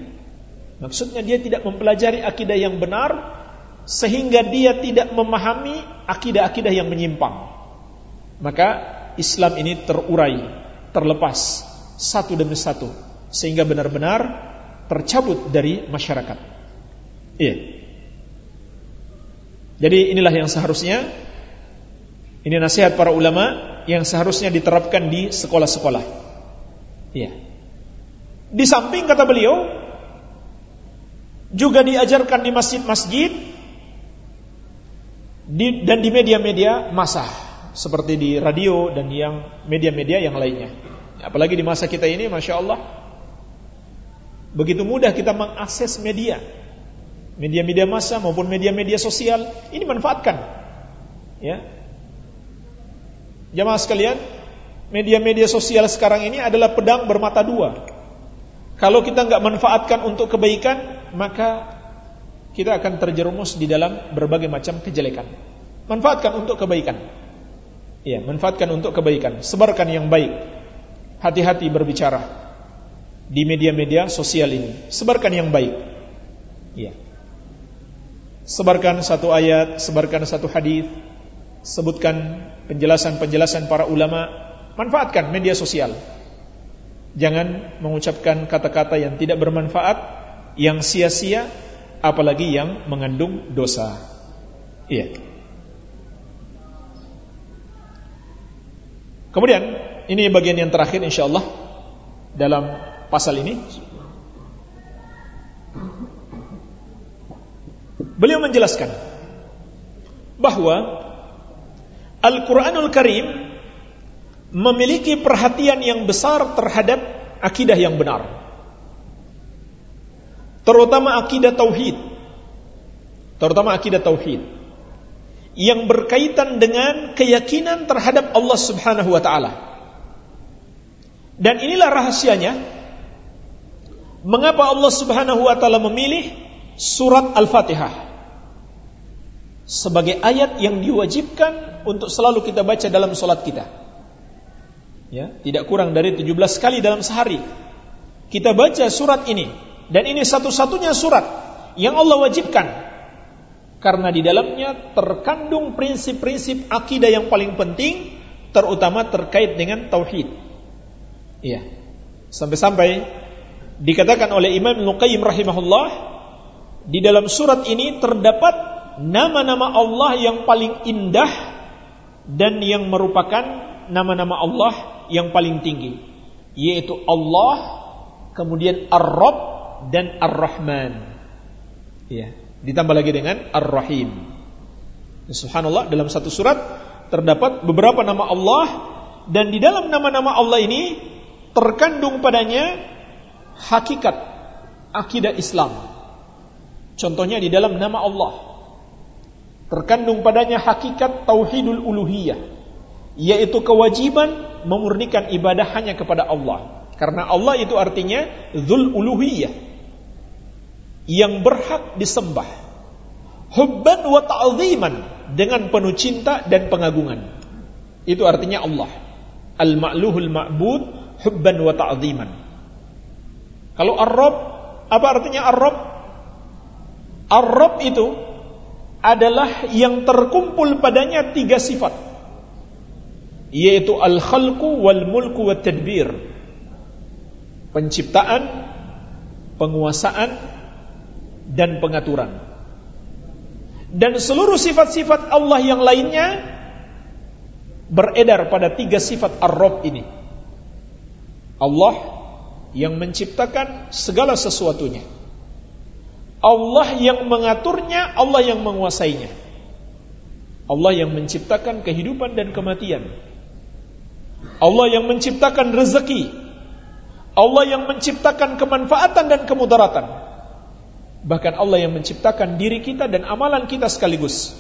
Maksudnya dia tidak mempelajari akidah yang benar sehingga dia tidak memahami akidah-akidah yang menyimpang. Maka Islam ini terurai, terlepas satu demi satu sehingga benar-benar tercabut dari masyarakat. Iya. Jadi inilah yang seharusnya ini nasihat para ulama yang seharusnya diterapkan di sekolah-sekolah. Ya. Di samping kata beliau juga diajarkan di masjid-masjid dan di media-media massa seperti di radio dan yang media-media yang lainnya. Apalagi di masa kita ini, masya Allah, begitu mudah kita mengakses media, media-media massa maupun media-media sosial. Ini manfaatkan, ya, Jamaah sekalian, media-media sosial sekarang ini adalah pedang bermata dua. Kalau kita nggak manfaatkan untuk kebaikan, maka kita akan terjerumus di dalam berbagai macam kejelekan. Manfaatkan untuk kebaikan. Ya, manfaatkan untuk kebaikan. Sebarkan yang baik. Hati-hati berbicara di media-media sosial ini. Sebarkan yang baik. Ya. Sebarkan satu ayat, sebarkan satu hadis, sebutkan penjelasan-penjelasan para ulama, manfaatkan media sosial. Jangan mengucapkan kata-kata yang tidak bermanfaat, yang sia-sia, apalagi yang mengandung dosa. Iya. Kemudian ini bagian yang terakhir insyaallah dalam pasal ini. Beliau menjelaskan bahwa Al-Quranul Karim memiliki perhatian yang besar terhadap akidah yang benar. Terutama akidah tauhid. Terutama akidah tauhid yang berkaitan dengan keyakinan terhadap Allah Subhanahu wa taala. Dan inilah rahasianya mengapa Allah Subhanahu wa taala memilih surat Al-Fatihah sebagai ayat yang diwajibkan untuk selalu kita baca dalam solat kita. Ya, tidak kurang dari 17 kali dalam sehari. Kita baca surat ini dan ini satu-satunya surat yang Allah wajibkan karena di dalamnya terkandung prinsip-prinsip akidah yang paling penting terutama terkait dengan tauhid. Iya. Sampai-sampai dikatakan oleh Imam Nuqayyim rahimahullah di dalam surat ini terdapat nama-nama Allah yang paling indah dan yang merupakan nama-nama Allah yang paling tinggi yaitu Allah kemudian Ar-Rabb dan Ar-Rahman. Ya ditambah lagi dengan Ar-Rahim. Subhanallah dalam satu surat terdapat beberapa nama Allah dan di dalam nama-nama Allah ini terkandung padanya hakikat akidah Islam. Contohnya di dalam nama Allah terkandung padanya hakikat tauhidul uluhiyah yaitu kewajiban memurnikan ibadah hanya kepada Allah. Karena Allah itu artinya zul uluhiyah yang berhak disembah. Hubban wa ta'ziman dengan penuh cinta dan pengagungan. Itu artinya Allah. Al-ma'luhul ma'bud hubban wa ta'ziman. Kalau ar-rabb apa artinya ar-rabb? Ar-rabb itu adalah yang terkumpul padanya tiga sifat. Yaitu al-khalqu wal mulku wat tadbir penciptaan penguasaan dan pengaturan. Dan seluruh sifat-sifat Allah yang lainnya beredar pada tiga sifat ar-rabb ini. Allah yang menciptakan segala sesuatunya Allah yang mengaturnya, Allah yang menguasainya. Allah yang menciptakan kehidupan dan kematian. Allah yang menciptakan rezeki. Allah yang menciptakan kemanfaatan dan kemudaratan. Bahkan Allah yang menciptakan diri kita dan amalan kita sekaligus.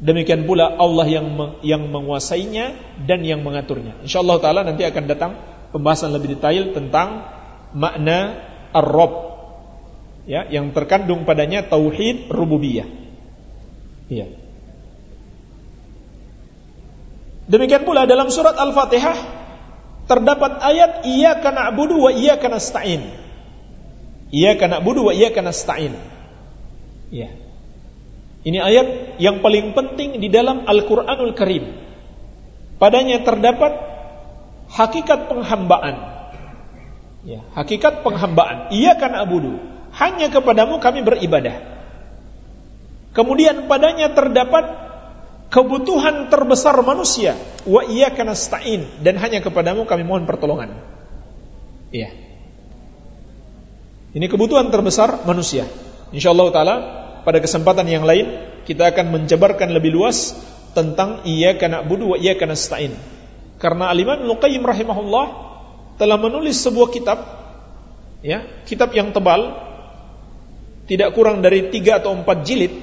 Demikian pula Allah yang yang menguasainya dan yang mengaturnya. Insyaallah taala nanti akan datang pembahasan lebih detail tentang makna ar-rabb ya yang terkandung padanya tauhid rububiyah. Iya. Demikian pula dalam surat Al-Fatihah terdapat ayat iyyaka na'budu wa iyyaka nasta'in. Iyyaka na'budu wa iyyaka nasta'in. Ya. Ini ayat yang paling penting di dalam Al-Qur'anul Karim. Padanya terdapat hakikat penghambaan. Ya, hakikat penghambaan. Iyyaka na'budu hanya kepadamu kami beribadah. Kemudian padanya terdapat kebutuhan terbesar manusia, wa iyyaka nasta'in dan hanya kepadamu kami mohon pertolongan. Iya. Ini kebutuhan terbesar manusia. Insyaallah taala pada kesempatan yang lain kita akan menjabarkan lebih luas tentang iyyaka na'budu wa iyyaka nasta'in. Karena Al-Imam Al-Qayyim rahimahullah telah menulis sebuah kitab ya, kitab yang tebal tidak kurang dari tiga atau empat jilid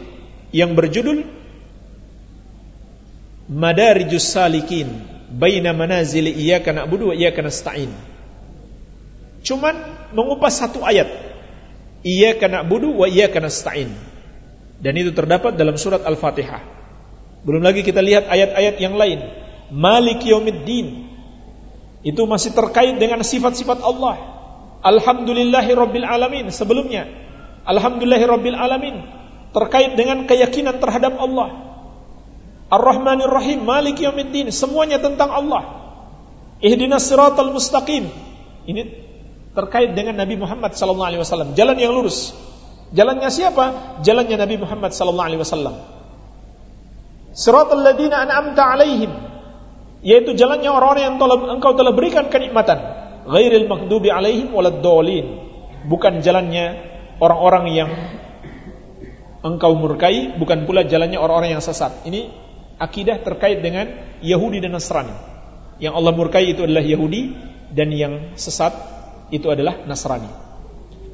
yang berjudul Madarijus Salikin Baina Manazil Iyaka Na'budu wa Iyaka Nasta'in. Cuman mengupas satu ayat. Iyaka Na'budu wa Iyaka Nasta'in. Dan itu terdapat dalam surat Al-Fatihah. Belum lagi kita lihat ayat-ayat yang lain. Malik Yawmiddin Itu masih terkait dengan sifat-sifat Allah. Alhamdulillahi Rabbil Alamin Sebelumnya Alhamdulillahirabbil alamin terkait dengan keyakinan terhadap Allah. Ar-Rahmanir Rahim, Maliki Yaumiddin, semuanya tentang Allah. Ihdinas siratal mustaqim. Ini terkait dengan Nabi Muhammad sallallahu alaihi wasallam, jalan yang lurus. Jalannya siapa? Jalannya Nabi Muhammad sallallahu alaihi wasallam. Siratal ladzina an'amta alaihim. yaitu jalannya orang-orang yang telah, engkau telah berikan kenikmatan ghairil maghdubi alaihim waladdallin bukan jalannya orang-orang yang engkau murkai bukan pula jalannya orang-orang yang sesat. Ini akidah terkait dengan Yahudi dan Nasrani. Yang Allah murkai itu adalah Yahudi dan yang sesat itu adalah Nasrani.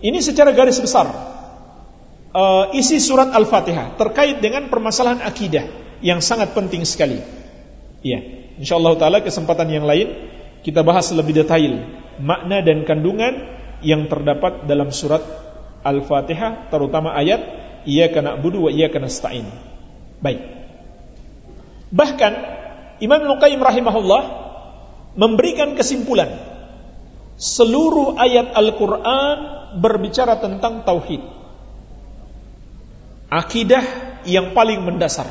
Ini secara garis besar uh, isi surat Al-Fatihah terkait dengan permasalahan akidah yang sangat penting sekali. Ya insyaallah taala kesempatan yang lain kita bahas lebih detail makna dan kandungan yang terdapat dalam surat Al-Fatihah terutama ayat iyyaka na'budu wa iyyaka nasta'in. Baik. Bahkan Imam Al-Qayyim rahimahullah memberikan kesimpulan seluruh ayat Al-Qur'an berbicara tentang tauhid. Akidah yang paling mendasar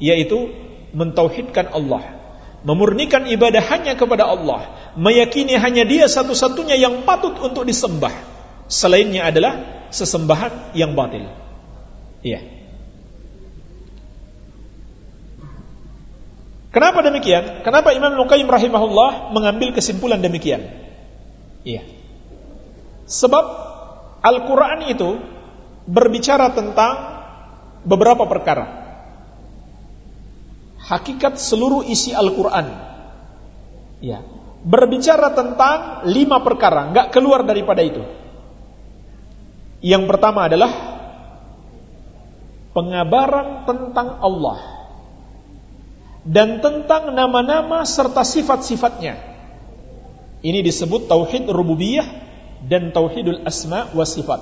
yaitu mentauhidkan Allah memurnikan ibadah hanya kepada Allah, meyakini hanya Dia satu-satunya yang patut untuk disembah. Selainnya adalah sesembahan yang batil. Iya. Kenapa demikian? Kenapa Imam Nukaim rahimahullah mengambil kesimpulan demikian? Iya. Sebab Al-Quran itu berbicara tentang beberapa perkara hakikat seluruh isi Al-Quran. Ya, berbicara tentang lima perkara, nggak keluar daripada itu. Yang pertama adalah pengabaran tentang Allah dan tentang nama-nama serta sifat-sifatnya. Ini disebut tauhid rububiyah dan tauhidul asma wa sifat.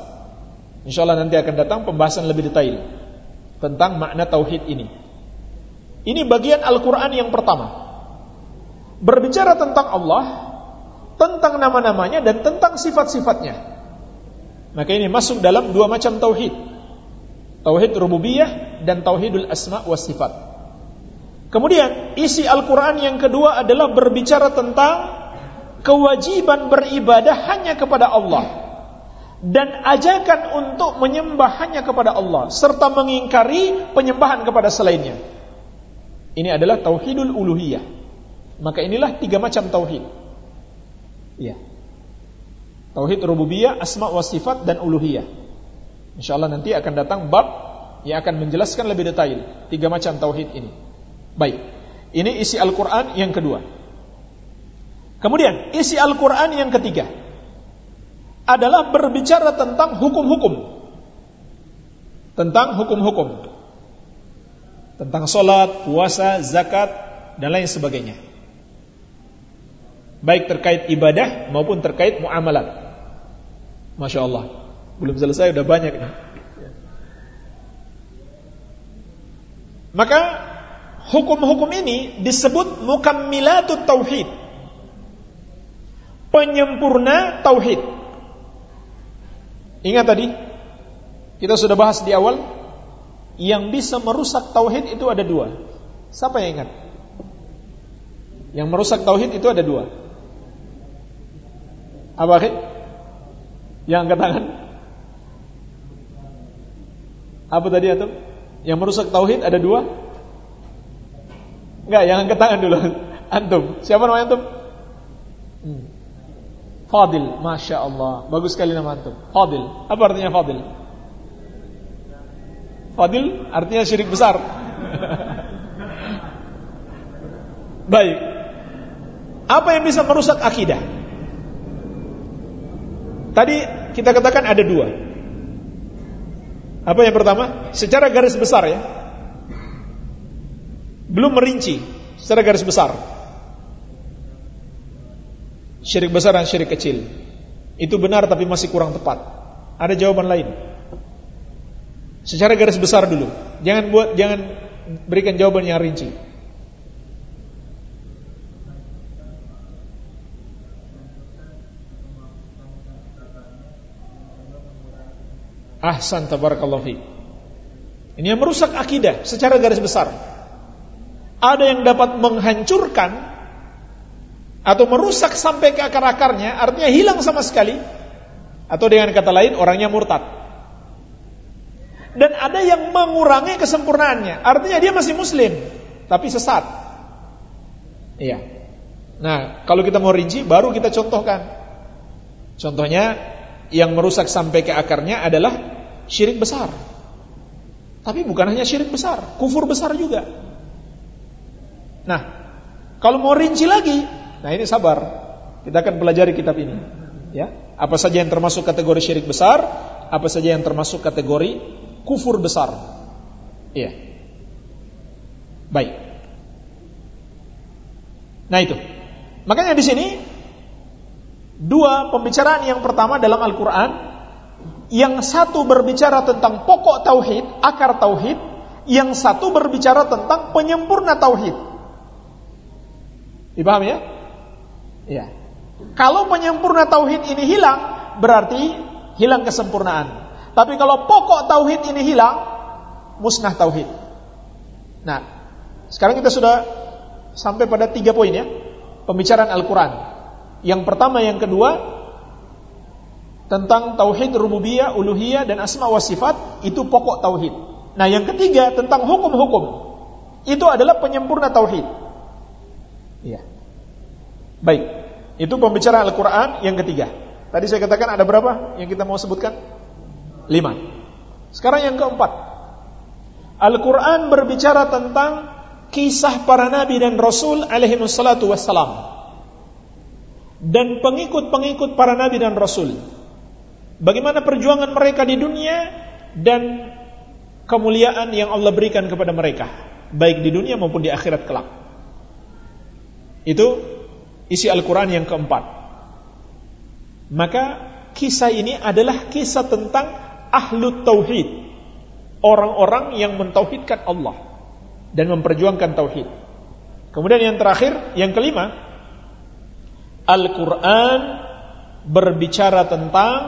Insyaallah nanti akan datang pembahasan lebih detail tentang makna tauhid ini. Ini bagian Al-Quran yang pertama. Berbicara tentang Allah, tentang nama-namanya dan tentang sifat-sifatnya. Maka ini masuk dalam dua macam tauhid. Tauhid rububiyah dan tauhidul asma wa sifat. Kemudian isi Al-Quran yang kedua adalah berbicara tentang kewajiban beribadah hanya kepada Allah dan ajakan untuk menyembah hanya kepada Allah serta mengingkari penyembahan kepada selainnya. Ini adalah tauhidul uluhiyah. Maka inilah tiga macam tauhid. Iya. Tauhid rububiyah, asma wa sifat dan uluhiyah. Insyaallah nanti akan datang bab yang akan menjelaskan lebih detail tiga macam tauhid ini. Baik. Ini isi Al-Qur'an yang kedua. Kemudian isi Al-Qur'an yang ketiga adalah berbicara tentang hukum-hukum. Tentang hukum-hukum tentang solat, puasa, zakat, dan lain sebagainya. Baik terkait ibadah maupun terkait muamalat. Masya Allah. Belum selesai, udah banyak. Maka hukum-hukum ini disebut mukammilatut tauhid. Penyempurna tauhid. Ingat tadi kita sudah bahas di awal yang bisa merusak tauhid itu ada dua. Siapa yang ingat? Yang merusak tauhid itu ada dua. Apa? Yang angkat tangan? Apa tadi atau? Yang merusak tauhid ada dua? Enggak, yang angkat tangan dulu. Antum. Siapa nama antum? Hmm. Fadil, masya Allah, bagus sekali nama antum. Fadil, apa artinya Fadil? Fadil artinya syirik besar. Baik. Apa yang bisa merusak akidah? Tadi kita katakan ada dua. Apa yang pertama? Secara garis besar ya. Belum merinci secara garis besar. Syirik besar dan syirik kecil. Itu benar tapi masih kurang tepat. Ada jawaban lain. Secara garis besar dulu. Jangan buat jangan berikan jawaban yang rinci. Ahsan tabarakallahu fi. Ini yang merusak akidah secara garis besar. Ada yang dapat menghancurkan atau merusak sampai ke akar-akarnya, artinya hilang sama sekali. Atau dengan kata lain orangnya murtad dan ada yang mengurangi kesempurnaannya. Artinya dia masih muslim, tapi sesat. Iya. Nah, kalau kita mau rinci baru kita contohkan. Contohnya yang merusak sampai ke akarnya adalah syirik besar. Tapi bukan hanya syirik besar, kufur besar juga. Nah, kalau mau rinci lagi, nah ini sabar. Kita akan pelajari kitab ini. Ya, apa saja yang termasuk kategori syirik besar, apa saja yang termasuk kategori kufur besar. Iya. Baik. Nah itu. Makanya di sini dua pembicaraan yang pertama dalam Al-Qur'an yang satu berbicara tentang pokok tauhid, akar tauhid, yang satu berbicara tentang penyempurna tauhid. Dipahami ya? Iya. Kalau penyempurna tauhid ini hilang, berarti hilang kesempurnaan. Tapi kalau pokok tauhid ini hilang, musnah tauhid. Nah, sekarang kita sudah sampai pada tiga poin ya. Pembicaraan Al-Quran. Yang pertama, yang kedua, tentang tauhid rububiyah, uluhiyah dan asma wa sifat, itu pokok tauhid. Nah, yang ketiga tentang hukum-hukum. Itu adalah penyempurna tauhid. Iya. Baik. Itu pembicaraan Al-Quran yang ketiga. Tadi saya katakan ada berapa yang kita mau sebutkan? Lima. Sekarang yang keempat. Al-Quran berbicara tentang kisah para nabi dan rasul alaihi wassalam dan pengikut-pengikut para nabi dan rasul. Bagaimana perjuangan mereka di dunia dan kemuliaan yang Allah berikan kepada mereka baik di dunia maupun di akhirat kelak. Itu isi Al-Quran yang keempat. Maka kisah ini adalah kisah tentang ahlu tauhid orang-orang yang mentauhidkan Allah dan memperjuangkan tauhid. Kemudian yang terakhir, yang kelima, Al-Qur'an berbicara tentang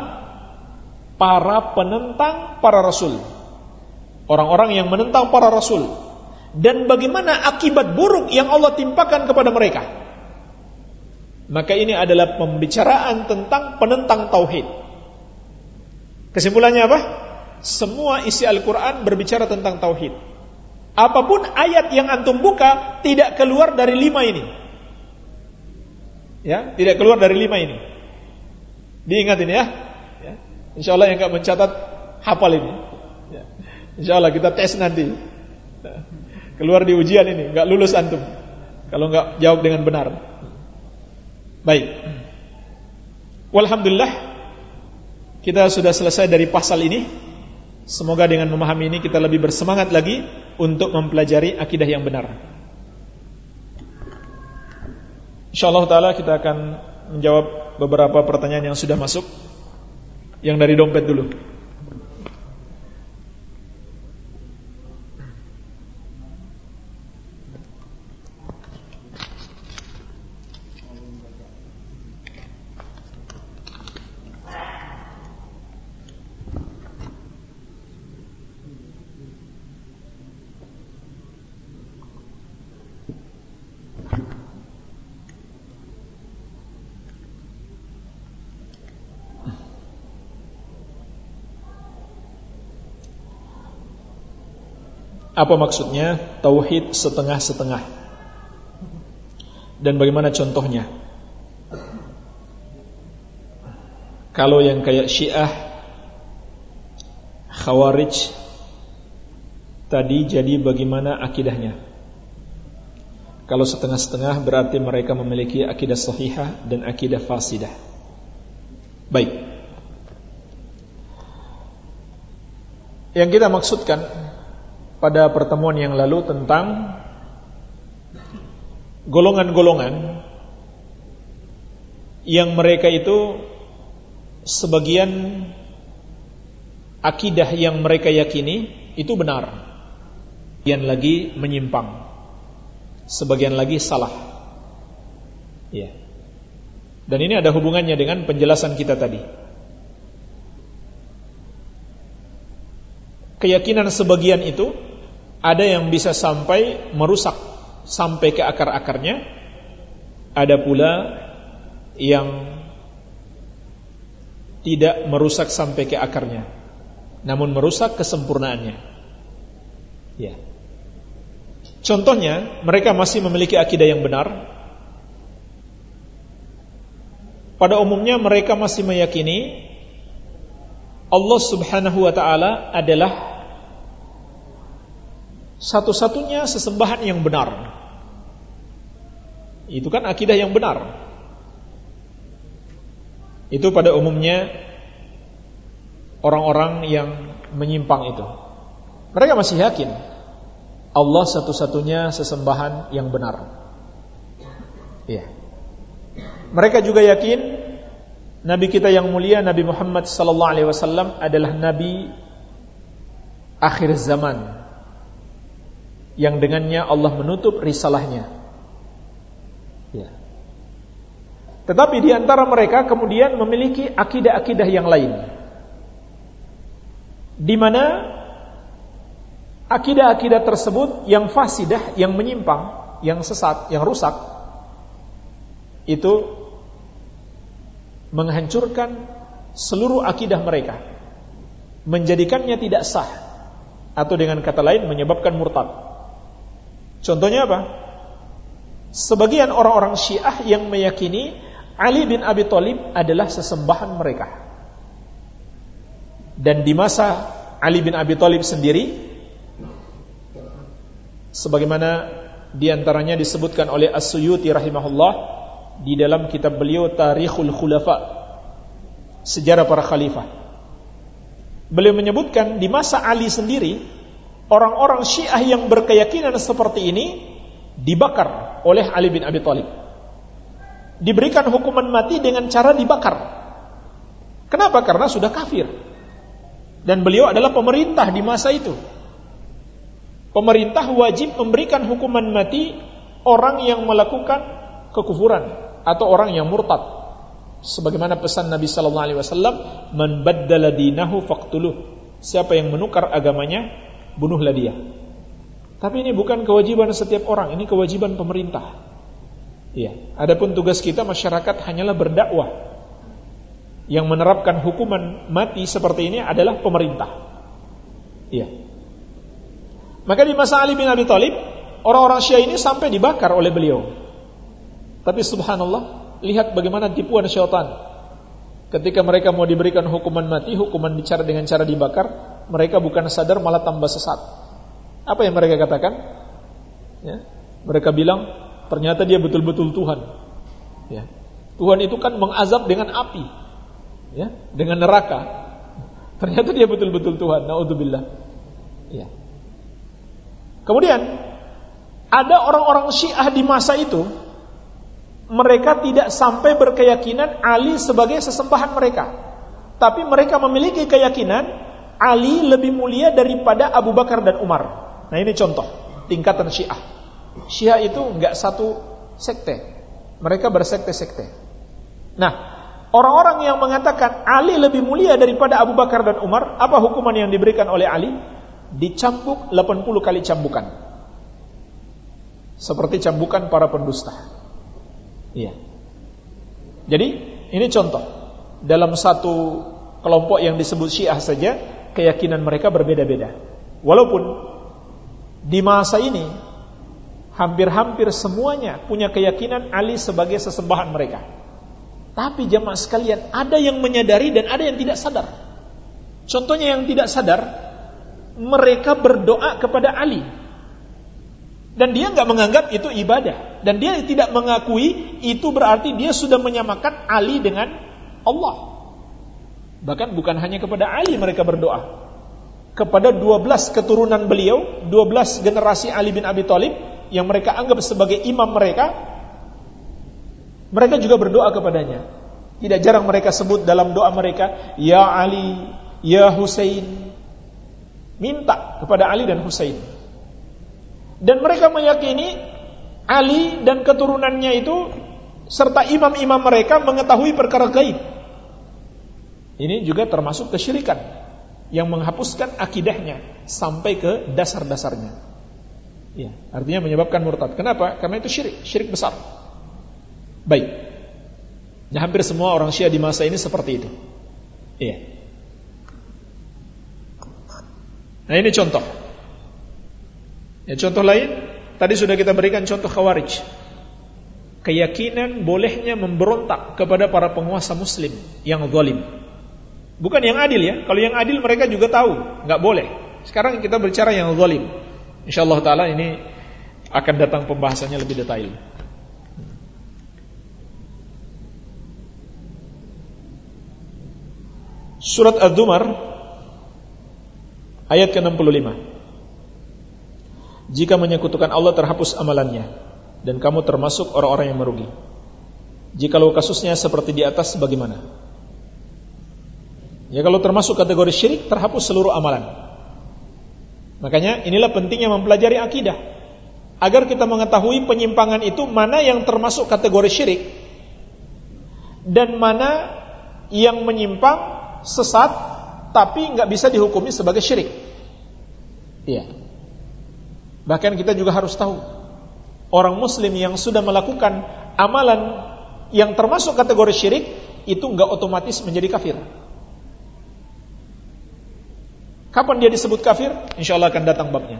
para penentang para rasul. Orang-orang yang menentang para rasul dan bagaimana akibat buruk yang Allah timpakan kepada mereka. Maka ini adalah pembicaraan tentang penentang tauhid. Kesimpulannya apa? Semua isi Al-Qur'an berbicara tentang tauhid. Apa pun ayat yang antum buka tidak keluar dari lima ini. Ya, tidak keluar dari lima ini. Diingat ini ya. ya. Insya Allah yang nggak mencatat hafal ini. Ya. Insya Allah kita tes nanti. Keluar di ujian ini, nggak lulus antum. Kalau nggak jawab dengan benar. Baik. Walhamdulillah kita sudah selesai dari pasal ini. Semoga dengan memahami ini kita lebih bersemangat lagi untuk mempelajari akidah yang benar. Insyaallah taala kita akan menjawab beberapa pertanyaan yang sudah masuk. Yang dari dompet dulu. Apa maksudnya tauhid setengah-setengah? Dan bagaimana contohnya? Kalau yang kayak Syiah Khawarij tadi jadi bagaimana akidahnya? Kalau setengah-setengah berarti mereka memiliki akidah sahihah dan akidah fasidah. Baik. Yang kita maksudkan pada pertemuan yang lalu tentang golongan-golongan yang mereka itu sebagian akidah yang mereka yakini itu benar, sebagian lagi menyimpang, sebagian lagi salah. Ya. Dan ini ada hubungannya dengan penjelasan kita tadi. keyakinan sebagian itu ada yang bisa sampai merusak sampai ke akar-akarnya, ada pula yang tidak merusak sampai ke akarnya, namun merusak kesempurnaannya. Ya. Contohnya, mereka masih memiliki akidah yang benar. Pada umumnya mereka masih meyakini Allah Subhanahu wa taala adalah satu-satunya sesembahan yang benar. Itu kan akidah yang benar. Itu pada umumnya orang-orang yang menyimpang itu. Mereka masih yakin Allah satu-satunya sesembahan yang benar. Iya. Mereka juga yakin Nabi kita yang mulia Nabi Muhammad sallallahu alaihi wasallam adalah nabi akhir zaman yang dengannya Allah menutup risalahnya. Ya. Tetapi di antara mereka kemudian memiliki akidah-akidah yang lain. Di mana akidah-akidah tersebut yang fasidah, yang menyimpang, yang sesat, yang rusak itu menghancurkan seluruh akidah mereka. Menjadikannya tidak sah atau dengan kata lain menyebabkan murtad. Contohnya apa? Sebagian orang-orang Syiah yang meyakini Ali bin Abi Thalib adalah sesembahan mereka. Dan di masa Ali bin Abi Thalib sendiri sebagaimana di antaranya disebutkan oleh As-Suyuti rahimahullah di dalam kitab beliau Tarikhul Khulafa sejarah para khalifah. Beliau menyebutkan di masa Ali sendiri orang-orang Syiah yang berkeyakinan seperti ini dibakar oleh Ali bin Abi Thalib diberikan hukuman mati dengan cara dibakar. Kenapa? Karena sudah kafir. Dan beliau adalah pemerintah di masa itu. Pemerintah wajib memberikan hukuman mati orang yang melakukan kekufuran atau orang yang murtad. Sebagaimana pesan Nabi sallallahu alaihi wasallam, "Man dinahu faqtuluh." Siapa yang menukar agamanya, bunuhlah dia. Tapi ini bukan kewajiban setiap orang, ini kewajiban pemerintah. Iya. Adapun tugas kita masyarakat hanyalah berdakwah. Yang menerapkan hukuman mati seperti ini adalah pemerintah. Iya. Maka di masa Ali bin Abi Thalib, orang-orang Syiah ini sampai dibakar oleh beliau. Tapi subhanallah, lihat bagaimana tipuan syaitan. Ketika mereka mau diberikan hukuman mati, hukuman bicara dengan cara dibakar, mereka bukan sadar malah tambah sesat. Apa yang mereka katakan? Ya. Mereka bilang, ternyata dia betul-betul Tuhan. Ya. Tuhan itu kan mengazab dengan api, ya, dengan neraka. Ternyata dia betul-betul Tuhan. Naudzubillah. Ya. Kemudian ada orang-orang Syiah di masa itu, mereka tidak sampai berkeyakinan Ali sebagai sesembahan mereka. Tapi mereka memiliki keyakinan Ali lebih mulia daripada Abu Bakar dan Umar. Nah ini contoh tingkatan Syiah. Syiah itu enggak satu sekte. Mereka bersekte-sekte. Nah, orang-orang yang mengatakan Ali lebih mulia daripada Abu Bakar dan Umar, apa hukuman yang diberikan oleh Ali? Dicambuk 80 kali cambukan. Seperti cambukan para pendusta. Iya. Jadi, ini contoh. Dalam satu kelompok yang disebut Syiah saja, keyakinan mereka berbeda-beda. Walaupun di masa ini hampir-hampir semuanya punya keyakinan Ali sebagai sesembahan mereka. Tapi jamaah sekalian, ada yang menyadari dan ada yang tidak sadar. Contohnya yang tidak sadar, mereka berdoa kepada Ali. Dan dia nggak menganggap itu ibadah. Dan dia tidak mengakui itu berarti dia sudah menyamakan Ali dengan Allah. Bahkan bukan hanya kepada Ali mereka berdoa. Kepada 12 keturunan beliau, 12 generasi Ali bin Abi Thalib, yang mereka anggap sebagai imam mereka, mereka juga berdoa kepadanya. Tidak jarang mereka sebut dalam doa mereka, Ya Ali, Ya Husain. Minta kepada Ali dan Husain. Dan mereka meyakini Ali dan keturunannya itu serta imam-imam mereka mengetahui perkara gaib. Ini juga termasuk kesyirikan yang menghapuskan akidahnya sampai ke dasar-dasarnya. Ya, artinya menyebabkan murtad. Kenapa? Karena itu syirik, syirik besar. Baik. Nah, hampir semua orang Syiah di masa ini seperti itu. Iya. Nah, ini contoh. Ya, contoh lain, tadi sudah kita berikan contoh Khawarij. keyakinan bolehnya memberontak kepada para penguasa muslim yang zalim. Bukan yang adil ya. Kalau yang adil mereka juga tahu, nggak boleh. Sekarang kita bicara yang zalim. Insyaallah taala ini akan datang pembahasannya lebih detail. Surat Az-Zumar ayat ke-65. Jika menyekutukan Allah terhapus amalannya dan kamu termasuk orang-orang yang merugi. Jikalau kasusnya seperti di atas bagaimana? Ya kalau termasuk kategori syirik terhapus seluruh amalan. Makanya inilah pentingnya mempelajari akidah agar kita mengetahui penyimpangan itu mana yang termasuk kategori syirik dan mana yang menyimpang sesat tapi nggak bisa dihukumi sebagai syirik. Iya. Bahkan kita juga harus tahu orang muslim yang sudah melakukan amalan yang termasuk kategori syirik itu enggak otomatis menjadi kafir. Kapan dia disebut kafir? Insya Allah akan datang babnya.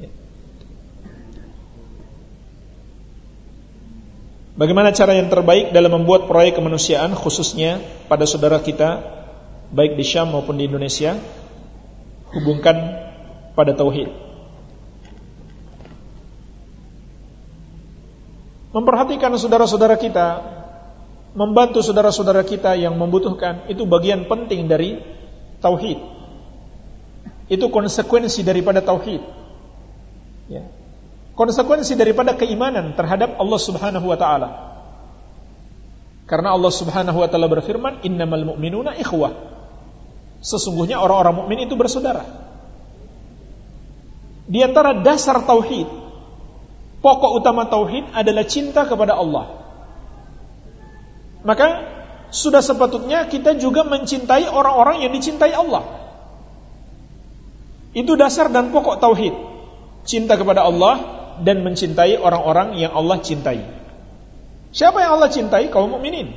Ya. Bagaimana cara yang terbaik dalam membuat proyek kemanusiaan khususnya pada saudara kita baik di Syam maupun di Indonesia hubungkan pada tauhid. memperhatikan saudara-saudara kita, membantu saudara-saudara kita yang membutuhkan, itu bagian penting dari tauhid. Itu konsekuensi daripada tauhid. Ya. Konsekuensi daripada keimanan terhadap Allah Subhanahu wa taala. Karena Allah Subhanahu wa taala berfirman, "Innamal mu'minuna ikhwah." Sesungguhnya orang-orang mukmin itu bersaudara. Di antara dasar tauhid Pokok utama tauhid adalah cinta kepada Allah. Maka sudah sepatutnya kita juga mencintai orang-orang yang dicintai Allah. Itu dasar dan pokok tauhid. Cinta kepada Allah dan mencintai orang-orang yang Allah cintai. Siapa yang Allah cintai? Kaum mukminin.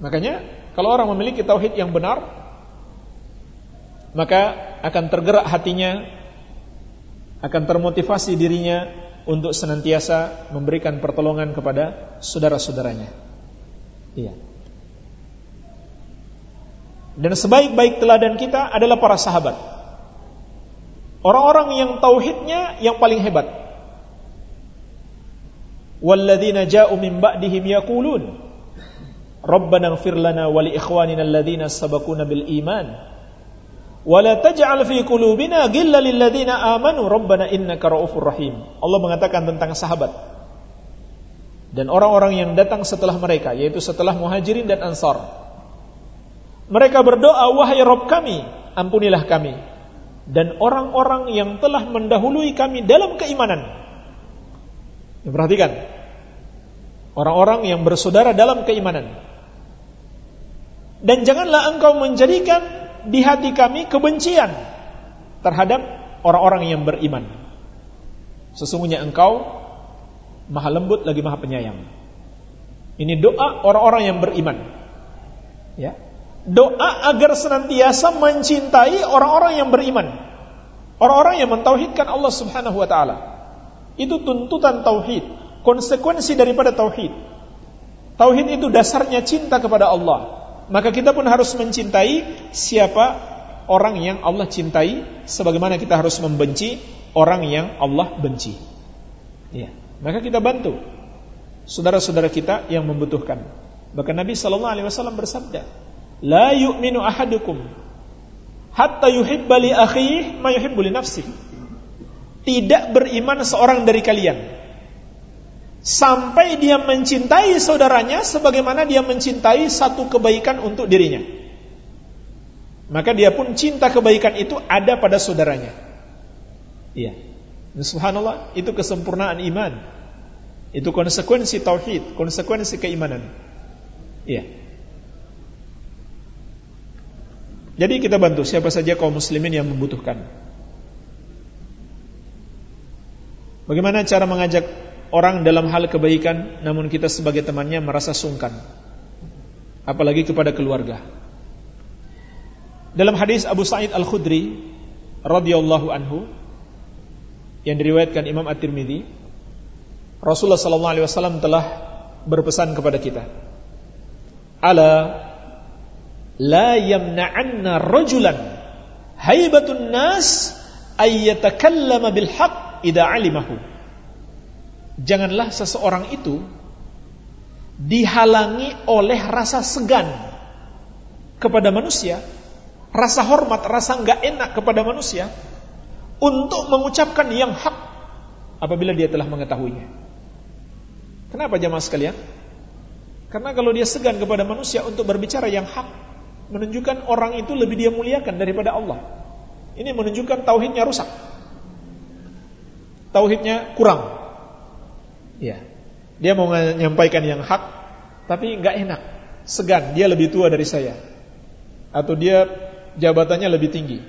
Makanya kalau orang memiliki tauhid yang benar, maka akan tergerak hatinya akan termotivasi dirinya untuk senantiasa memberikan pertolongan kepada saudara-saudaranya. Iya. Dan sebaik-baik teladan kita adalah para sahabat. Orang-orang yang tauhidnya yang paling hebat. Walladzina ja'u min ba'dihim yaqulun Rabbana ighfir lana wa li ikhwanina alladhina sabaquna bil iman Wala taj'al fi qulubina ghillan lil ladzina amanu rabbana innaka raufur rahim. Allah mengatakan tentang sahabat dan orang-orang yang datang setelah mereka yaitu setelah Muhajirin dan Ansar. Mereka berdoa wahai Rabb kami, ampunilah kami dan orang-orang yang telah mendahului kami dalam keimanan. Perhatikan. Orang-orang yang bersaudara dalam keimanan. Dan janganlah engkau menjadikan di hati kami kebencian terhadap orang-orang yang beriman. Sesungguhnya engkau maha lembut lagi maha penyayang. Ini doa orang-orang yang beriman. Ya. Doa agar senantiasa mencintai orang-orang yang beriman. Orang-orang yang mentauhidkan Allah Subhanahu wa taala. Itu tuntutan tauhid, konsekuensi daripada tauhid. Tauhid itu dasarnya cinta kepada Allah maka kita pun harus mencintai siapa orang yang Allah cintai sebagaimana kita harus membenci orang yang Allah benci. Ya. Maka kita bantu saudara-saudara kita yang membutuhkan. Bahkan Nabi sallallahu alaihi wasallam bersabda, "La yu'minu ahadukum hatta yuhibba li akhihi ma yuhibbu li nafsihi." Tidak beriman seorang dari kalian sampai dia mencintai saudaranya sebagaimana dia mencintai satu kebaikan untuk dirinya. Maka dia pun cinta kebaikan itu ada pada saudaranya. Iya. Subhanallah, itu kesempurnaan iman. Itu konsekuensi tauhid, konsekuensi keimanan. Iya. Jadi kita bantu siapa saja kaum muslimin yang membutuhkan. Bagaimana cara mengajak orang dalam hal kebaikan namun kita sebagai temannya merasa sungkan apalagi kepada keluarga dalam hadis Abu Sa'id Al-Khudri radhiyallahu anhu yang diriwayatkan Imam At-Tirmidzi Rasulullah sallallahu alaihi wasallam telah berpesan kepada kita. Ala la yamna'anna rajulan haibatun nas ay yatakallama bil haqq idza alimahu. Janganlah seseorang itu dihalangi oleh rasa segan kepada manusia, rasa hormat, rasa enggak enak kepada manusia untuk mengucapkan yang hak apabila dia telah mengetahuinya. Kenapa jamaah sekalian? Karena kalau dia segan kepada manusia untuk berbicara yang hak, menunjukkan orang itu lebih dia muliakan daripada Allah. Ini menunjukkan tauhidnya rusak. Tauhidnya kurang. Ya. Dia mau menyampaikan yang hak, tapi nggak enak. Segan, dia lebih tua dari saya. Atau dia jabatannya lebih tinggi.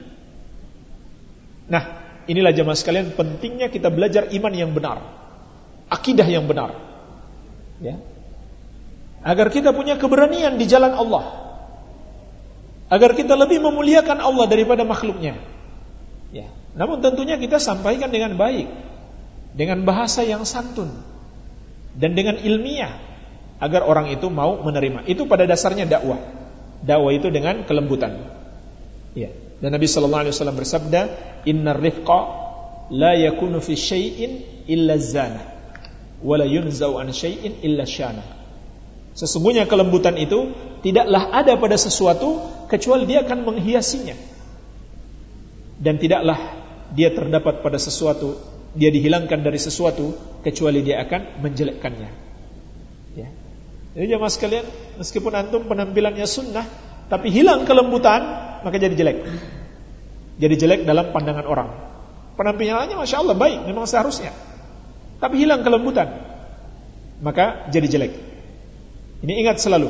Nah, inilah jamaah sekalian pentingnya kita belajar iman yang benar. Akidah yang benar ya agar kita punya keberanian di jalan Allah agar kita lebih memuliakan Allah daripada makhluknya. Ya. Namun tentunya kita sampaikan dengan baik dengan bahasa yang santun dan dengan ilmiah agar orang itu mau menerima. Itu pada dasarnya dakwah. Dakwah itu dengan kelembutan. Ya. Dan Nabi sallallahu alaihi wasallam bersabda innar rifqa la yakunu fi syai'in illa zana wala yunzau an syai'in illa syana. Sesungguhnya kelembutan itu tidaklah ada pada sesuatu kecuali dia akan menghiasinya. Dan tidaklah dia terdapat pada sesuatu, dia dihilangkan dari sesuatu kecuali dia akan menjelekkannya. Ya. Jadi jemaah sekalian, meskipun antum penampilannya sunnah, tapi hilang kelembutan, maka jadi jelek. Jadi jelek dalam pandangan orang. Penampilannya masya Allah baik, memang seharusnya tapi hilang kelembutan, maka jadi jelek. Ini ingat selalu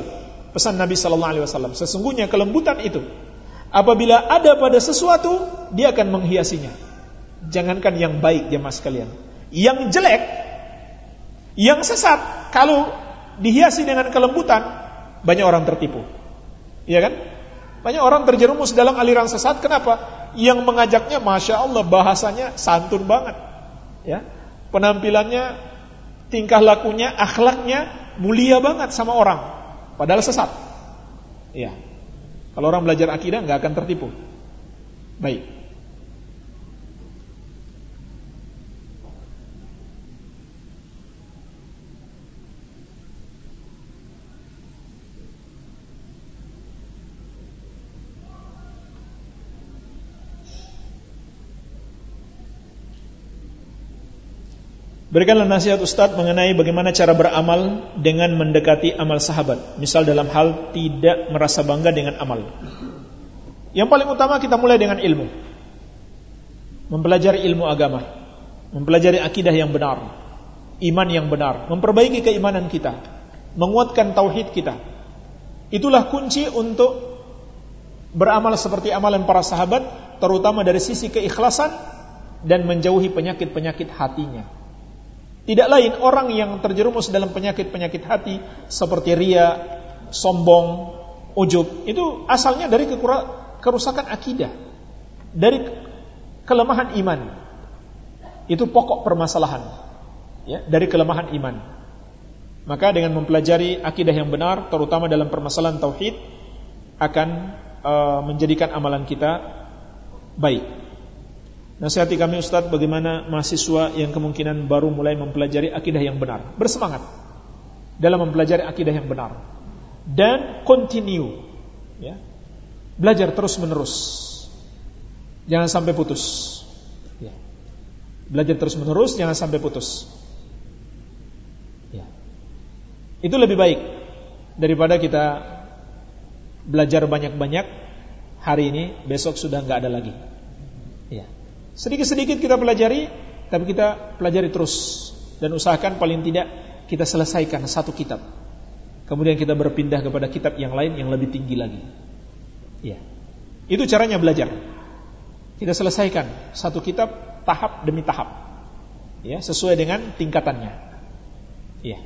pesan Nabi Sallallahu Alaihi Wasallam. Sesungguhnya kelembutan itu apabila ada pada sesuatu dia akan menghiasinya. Jangankan yang baik jemaah sekalian, yang jelek, yang sesat kalau dihiasi dengan kelembutan banyak orang tertipu. Iya kan? Banyak orang terjerumus dalam aliran sesat. Kenapa? Yang mengajaknya, masya Allah, bahasanya santun banget. Ya, penampilannya, tingkah lakunya, akhlaknya mulia banget sama orang, padahal sesat. Iya. Kalau orang belajar akidah nggak akan tertipu. Baik. Berikanlah nasihat Ustaz mengenai bagaimana cara beramal dengan mendekati amal sahabat. Misal dalam hal tidak merasa bangga dengan amal. Yang paling utama kita mulai dengan ilmu. Mempelajari ilmu agama. Mempelajari akidah yang benar. Iman yang benar. Memperbaiki keimanan kita. Menguatkan tauhid kita. Itulah kunci untuk beramal seperti amalan para sahabat. Terutama dari sisi keikhlasan dan menjauhi penyakit-penyakit hatinya. Tidak lain orang yang terjerumus dalam penyakit-penyakit hati seperti ria, sombong, ujub, itu asalnya dari kerusakan akidah, dari kelemahan iman. Itu pokok permasalahan. Ya, dari kelemahan iman. Maka dengan mempelajari akidah yang benar, terutama dalam permasalahan tauhid, akan uh, menjadikan amalan kita baik. Nasihati kami Ustaz bagaimana mahasiswa yang kemungkinan baru mulai mempelajari akidah yang benar. Bersemangat dalam mempelajari akidah yang benar. Dan continue. Ya. Belajar terus menerus. Jangan sampai putus. Ya. Belajar terus menerus, jangan sampai putus. Ya. Itu lebih baik daripada kita belajar banyak-banyak hari ini, besok sudah nggak ada lagi. Ya. Sedikit-sedikit kita pelajari, tapi kita pelajari terus dan usahakan paling tidak kita selesaikan satu kitab. Kemudian kita berpindah kepada kitab yang lain yang lebih tinggi lagi. Ya. Itu caranya belajar. Kita selesaikan satu kitab tahap demi tahap. Ya, sesuai dengan tingkatannya. Ya.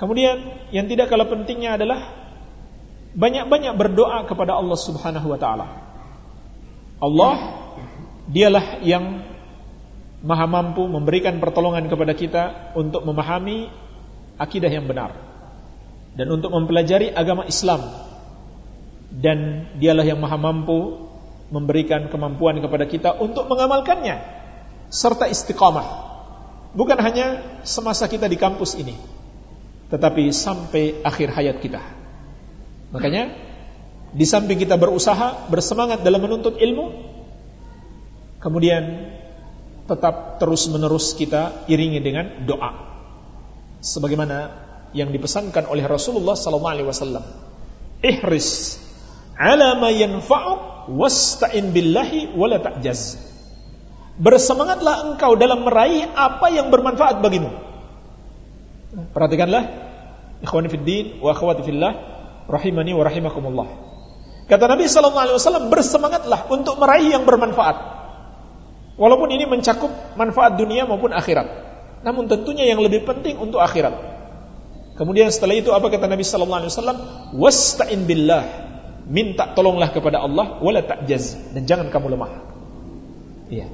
Kemudian yang tidak kalah pentingnya adalah banyak-banyak berdoa kepada Allah Subhanahu wa taala. Allah dialah yang Maha mampu memberikan pertolongan kepada kita untuk memahami akidah yang benar dan untuk mempelajari agama Islam. Dan dialah yang maha mampu memberikan kemampuan kepada kita untuk mengamalkannya serta istiqamah. Bukan hanya semasa kita di kampus ini, tetapi sampai akhir hayat kita. Makanya di samping kita berusaha, bersemangat dalam menuntut ilmu, kemudian tetap terus-menerus kita iringi dengan doa. Sebagaimana yang dipesankan oleh Rasulullah sallallahu alaihi wasallam. Ihris ala ma yanfa'uk wasta'in billahi wala ta'jaz. Bersemangatlah engkau dalam meraih apa yang bermanfaat bagimu. Perhatikanlah ikhwani fid din wa akhwati fillah rahimani wa rahimakumullah. Kata Nabi sallallahu alaihi wasallam bersemangatlah untuk meraih yang bermanfaat. Walaupun ini mencakup manfaat dunia maupun akhirat. Namun tentunya yang lebih penting untuk akhirat. Kemudian setelah itu apa kata Nabi sallallahu alaihi wasallam? Wasta'in billah. Minta tolonglah kepada Allah wala ta'jaz dan jangan kamu lemah. Iya.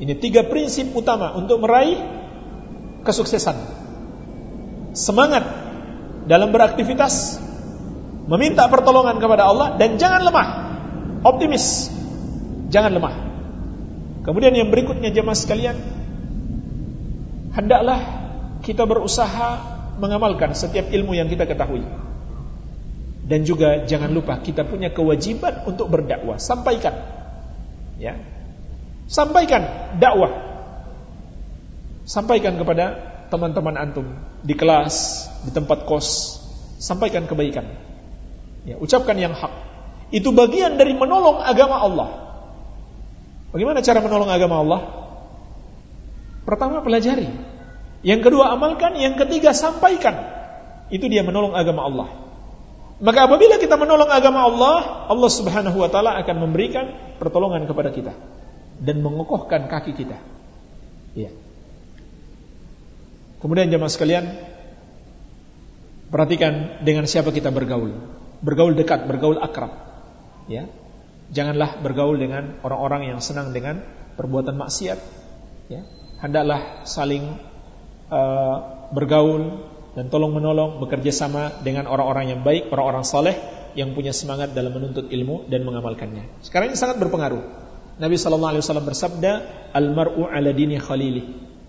Ini tiga prinsip utama untuk meraih kesuksesan. Semangat dalam beraktivitas, meminta pertolongan kepada Allah dan jangan lemah. Optimis. Jangan lemah. Kemudian yang berikutnya jemaah sekalian, hendaklah kita berusaha mengamalkan setiap ilmu yang kita ketahui. Dan juga jangan lupa kita punya kewajiban untuk berdakwah, sampaikan. Ya. Sampaikan dakwah. Sampaikan kepada teman-teman antum di kelas, di tempat kos, sampaikan kebaikan. Ya, ucapkan yang hak. Itu bagian dari menolong agama Allah. Bagaimana cara menolong agama Allah? Pertama pelajari. Yang kedua amalkan, yang ketiga sampaikan. Itu dia menolong agama Allah. Maka apabila kita menolong agama Allah, Allah Subhanahu wa taala akan memberikan pertolongan kepada kita dan mengokohkan kaki kita. Iya. Kemudian jemaah sekalian, perhatikan dengan siapa kita bergaul. Bergaul dekat, bergaul akrab. Ya. Janganlah bergaul dengan orang-orang yang senang dengan perbuatan maksiat. Ya. Hendaklah saling uh, bergaul dan tolong menolong bekerja sama dengan orang-orang yang baik, orang-orang saleh yang punya semangat dalam menuntut ilmu dan mengamalkannya. Sekarang ini sangat berpengaruh. Nabi sallallahu alaihi wasallam bersabda, "Al-mar'u 'ala dini khalili,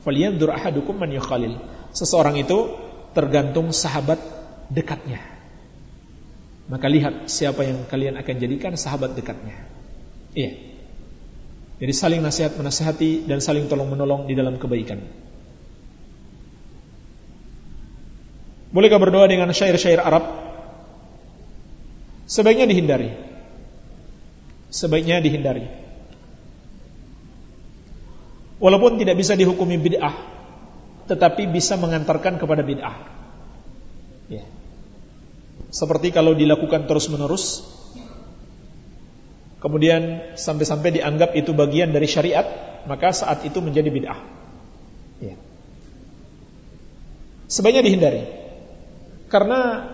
falyanzur ahadukum man yukhalil." Seseorang itu tergantung sahabat dekatnya. Maka lihat siapa yang kalian akan jadikan sahabat dekatnya. Iya. Jadi saling nasihat menasihati dan saling tolong menolong di dalam kebaikan. Bolehkah berdoa dengan syair-syair Arab? Sebaiknya dihindari. Sebaiknya dihindari. Walaupun tidak bisa dihukumi bid'ah, tetapi bisa mengantarkan kepada bid'ah. Seperti kalau dilakukan terus-menerus Kemudian sampai-sampai dianggap itu bagian dari syariat Maka saat itu menjadi bid'ah. Ya. Sebaiknya dihindari. Karena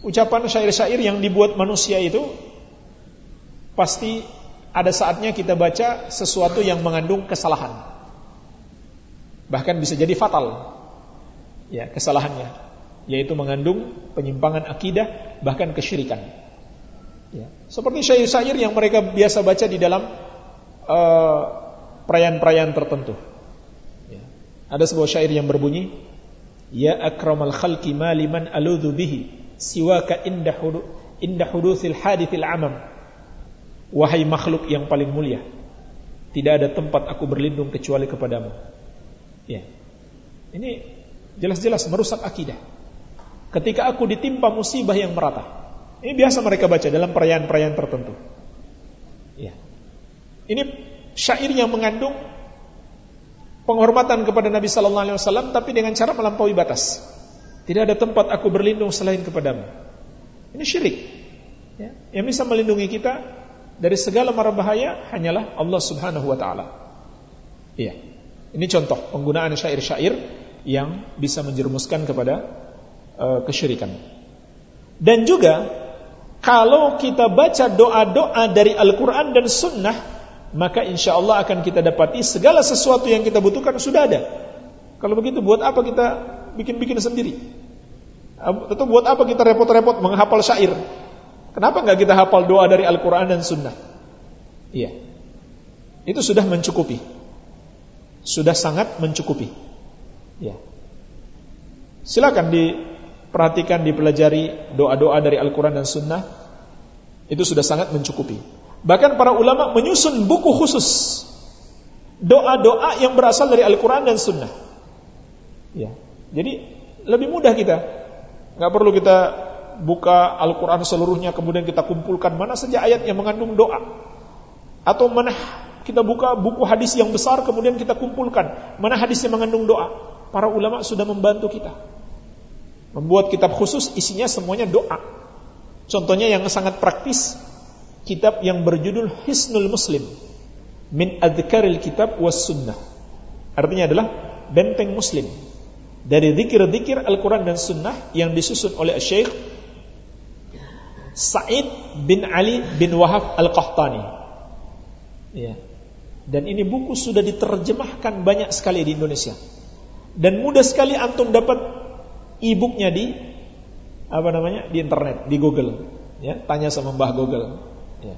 Ucapan syair-syair yang dibuat manusia itu Pasti ada saatnya kita baca sesuatu yang mengandung kesalahan. Bahkan bisa jadi fatal. Ya kesalahannya yaitu mengandung penyimpangan akidah bahkan kesyirikan. Ya. Seperti syair-syair yang mereka biasa baca di dalam uh, perayaan-perayaan tertentu. Ya. Ada sebuah syair yang berbunyi, Ya akramal khalqi ma liman aludhu bihi siwaka inda hudu inda hadithil amam. Wahai makhluk yang paling mulia, tidak ada tempat aku berlindung kecuali kepadamu. Ya. Ini jelas-jelas merusak akidah ketika aku ditimpa musibah yang merata. Ini biasa mereka baca dalam perayaan-perayaan tertentu. Ya. Ini syair yang mengandung penghormatan kepada Nabi sallallahu alaihi wasallam tapi dengan cara melampaui batas. Tidak ada tempat aku berlindung selain kepadamu. Ini syirik. Ya. Yang bisa melindungi kita dari segala mara bahaya hanyalah Allah Subhanahu wa taala. Iya. Ini contoh penggunaan syair-syair yang bisa menjerumuskan kepada uh, kesyirikan. Dan juga kalau kita baca doa-doa dari Al-Quran dan Sunnah maka insya Allah akan kita dapati segala sesuatu yang kita butuhkan sudah ada. Kalau begitu buat apa kita bikin-bikin sendiri? Atau buat apa kita repot-repot menghafal syair? Kenapa nggak kita hafal doa dari Al-Quran dan Sunnah? Iya. Itu sudah mencukupi. Sudah sangat mencukupi. Ya. Silakan diperhatikan, dipelajari doa-doa dari Al-Quran dan Sunnah. Itu sudah sangat mencukupi. Bahkan para ulama menyusun buku khusus doa-doa yang berasal dari Al-Quran dan Sunnah. Ya. Jadi lebih mudah kita. Nggak perlu kita buka Al-Quran seluruhnya kemudian kita kumpulkan mana saja ayat yang mengandung doa. Atau mana kita buka buku hadis yang besar kemudian kita kumpulkan mana hadis yang mengandung doa. Para ulama sudah membantu kita. Membuat kitab khusus isinya semuanya doa. Contohnya yang sangat praktis, kitab yang berjudul Hisnul Muslim min adhkaril kitab was sunnah. Artinya adalah benteng muslim dari zikir-zikir Al-Quran dan Sunnah yang disusun oleh Syekh Sa'id bin Ali bin Wahab Al-Qahtani. Ya. Dan ini buku sudah diterjemahkan banyak sekali di Indonesia. Dan mudah sekali antum dapat e-booknya di apa namanya? di internet, di Google. Ya, tanya sama Mbah Google. Ya.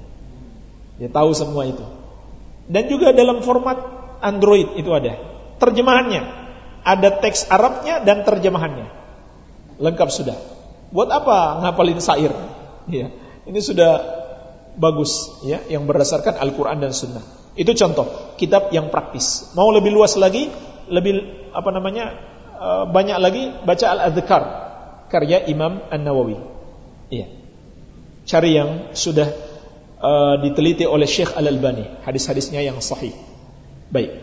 Dia tahu semua itu. Dan juga dalam format Android itu ada. Terjemahannya ada teks Arabnya dan terjemahannya. Lengkap sudah. Buat apa ngapalin sair? Ya, ini sudah bagus ya yang berdasarkan Al-Qur'an dan Sunnah. Itu contoh kitab yang praktis. Mau lebih luas lagi, lebih apa namanya? Eh, banyak lagi baca Al-Adzkar karya Imam An-Nawawi. Iya. Cari yang sudah uh, diteliti oleh Syekh Al-Albani, hadis-hadisnya yang sahih. Baik.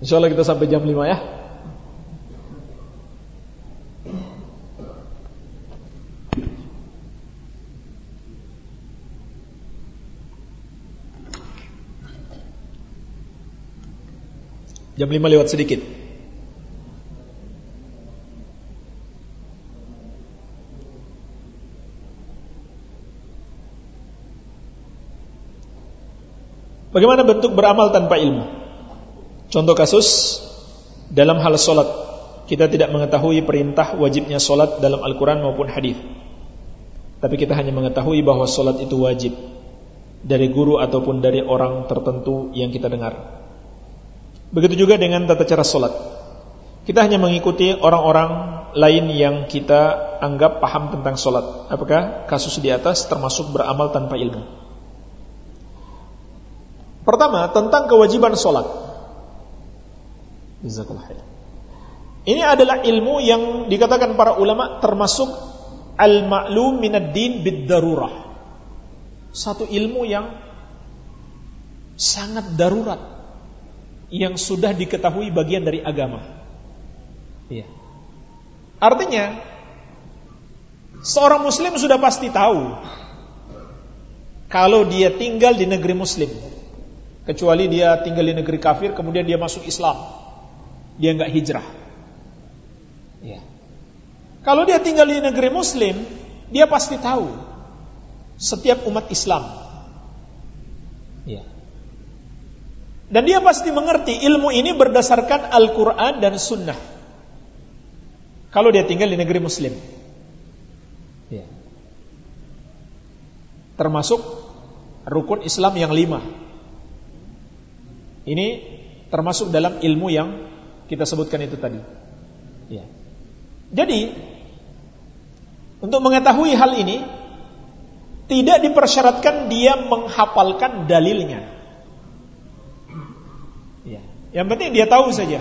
Insya Allah kita sampai jam 5 ya Jam 5 lewat sedikit Bagaimana bentuk beramal tanpa ilmu? Contoh kasus dalam hal solat kita tidak mengetahui perintah wajibnya solat dalam Al-Quran maupun hadis. Tapi kita hanya mengetahui bahwa solat itu wajib dari guru ataupun dari orang tertentu yang kita dengar. Begitu juga dengan tata cara solat. Kita hanya mengikuti orang-orang lain yang kita anggap paham tentang solat. Apakah kasus di atas termasuk beramal tanpa ilmu? Pertama, tentang kewajiban solat. Ini adalah ilmu yang dikatakan para ulama termasuk al-ma'lum minad din bid-darurah. Satu ilmu yang sangat darurat yang sudah diketahui bagian dari agama. Iya. Artinya seorang muslim sudah pasti tahu kalau dia tinggal di negeri muslim kecuali dia tinggal di negeri kafir kemudian dia masuk Islam dia nggak hijrah. Ya. Kalau dia tinggal di negeri Muslim, dia pasti tahu setiap umat Islam. Ya. Dan dia pasti mengerti ilmu ini berdasarkan Al-Quran dan Sunnah. Kalau dia tinggal di negeri Muslim, ya. termasuk rukun Islam yang lima. Ini termasuk dalam ilmu yang kita sebutkan itu tadi. Ya. Jadi untuk mengetahui hal ini tidak dipersyaratkan dia menghafalkan dalilnya. Ya. Yang penting dia tahu saja.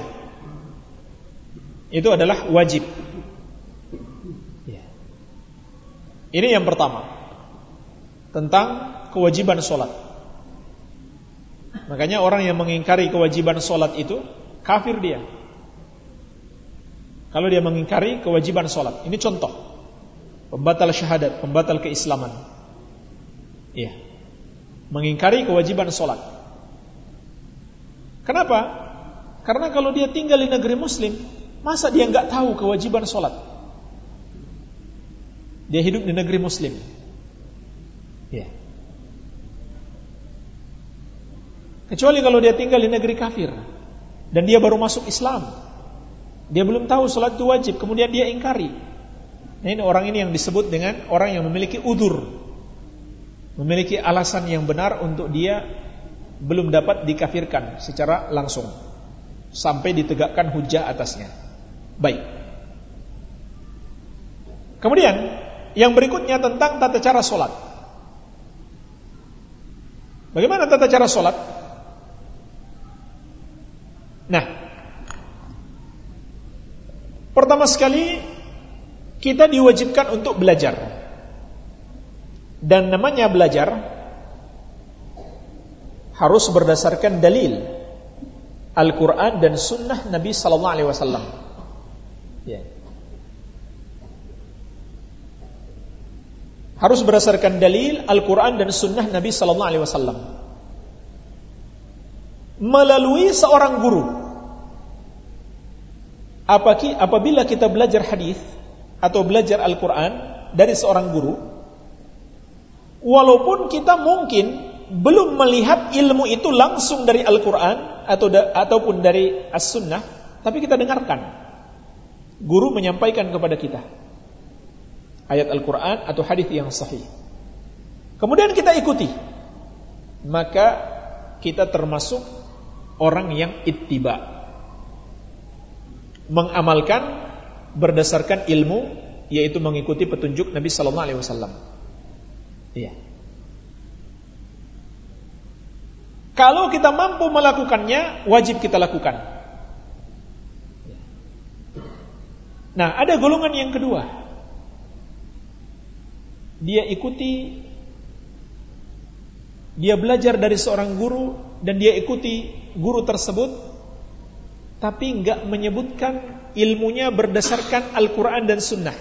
Itu adalah wajib. Ini yang pertama. Tentang kewajiban sholat. Makanya orang yang mengingkari kewajiban sholat itu kafir dia. Kalau dia mengingkari kewajiban sholat, ini contoh pembatal syahadat, pembatal keislaman. Iya, mengingkari kewajiban sholat. Kenapa? Karena kalau dia tinggal di negeri muslim, masa dia nggak tahu kewajiban sholat? Dia hidup di negeri muslim. Ya. Kecuali kalau dia tinggal di negeri kafir dan dia baru masuk Islam. Dia belum tahu sholat itu wajib, kemudian dia ingkari. Nah, ini orang ini yang disebut dengan orang yang memiliki udur. Memiliki alasan yang benar untuk dia belum dapat dikafirkan secara langsung sampai ditegakkan hujah atasnya. Baik. Kemudian yang berikutnya tentang tata cara sholat. Bagaimana tata cara sholat? Nah, pertama sekali kita diwajibkan untuk belajar. Dan namanya belajar harus berdasarkan dalil Al-Quran dan Sunnah Nabi Sallallahu Alaihi Wasallam. Ya. Harus berdasarkan dalil Al-Quran dan Sunnah Nabi Sallallahu Alaihi Wasallam. Melalui seorang guru. Apabila kita belajar hadis atau belajar Al-Quran dari seorang guru, walaupun kita mungkin belum melihat ilmu itu langsung dari Al-Quran atau da, ataupun dari As-Sunnah, tapi kita dengarkan. Guru menyampaikan kepada kita ayat Al-Quran atau hadis yang sahih. Kemudian kita ikuti, maka kita termasuk orang yang ittiba. Mengamalkan berdasarkan ilmu yaitu mengikuti petunjuk Nabi sallallahu alaihi wasallam. Iya. Kalau kita mampu melakukannya, wajib kita lakukan. Nah, ada golongan yang kedua. Dia ikuti dia belajar dari seorang guru dan dia ikuti guru tersebut tapi enggak menyebutkan ilmunya berdasarkan Al-Qur'an dan Sunnah.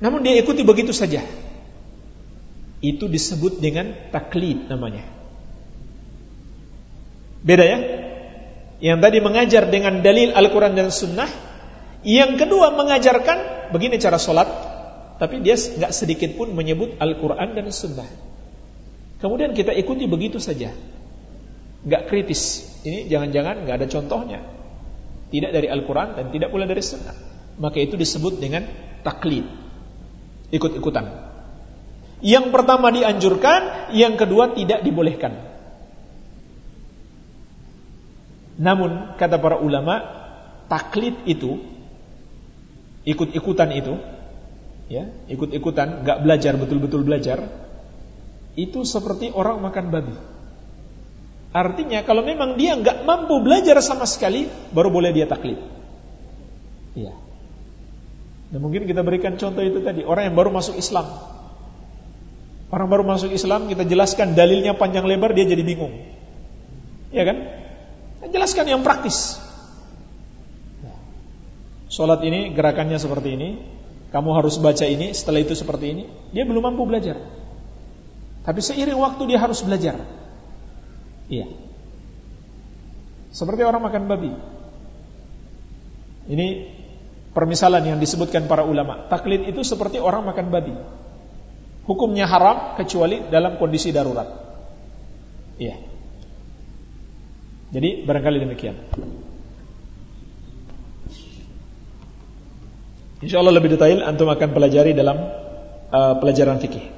Namun dia ikuti begitu saja. Itu disebut dengan taklid namanya. Beda ya? Yang tadi mengajar dengan dalil Al-Quran dan Sunnah Yang kedua mengajarkan Begini cara sholat Tapi dia nggak sedikit pun menyebut Al-Quran dan Sunnah. Kemudian kita ikuti begitu saja. Nggak kritis. Ini jangan-jangan nggak ada contohnya. Tidak dari Al-Quran dan tidak pula dari Sunnah. Maka itu disebut dengan taklid. Ikut-ikutan. Yang pertama dianjurkan Yang kedua tidak dibolehkan Namun kata para ulama, taklid itu ikut-ikutan itu ya, ikut-ikutan, nggak belajar betul-betul belajar, itu seperti orang makan babi. Artinya kalau memang dia nggak mampu belajar sama sekali, baru boleh dia taklid. Iya. Dan mungkin kita berikan contoh itu tadi, orang yang baru masuk Islam. Orang baru masuk Islam, kita jelaskan dalilnya panjang lebar, dia jadi bingung. Ya kan? Jelaskan yang praktis. Sholat ini gerakannya seperti ini, kamu harus baca ini, setelah itu seperti ini. Dia belum mampu belajar. Tapi seiring waktu dia harus belajar. Iya. Seperti orang makan babi. Ini permisalan yang disebutkan para ulama. Taklid itu seperti orang makan babi. Hukumnya haram kecuali dalam kondisi darurat. Iya. Jadi barangkali demikian. Insya Allah lebih detail antum akan pelajari dalam uh, pelajaran fikih.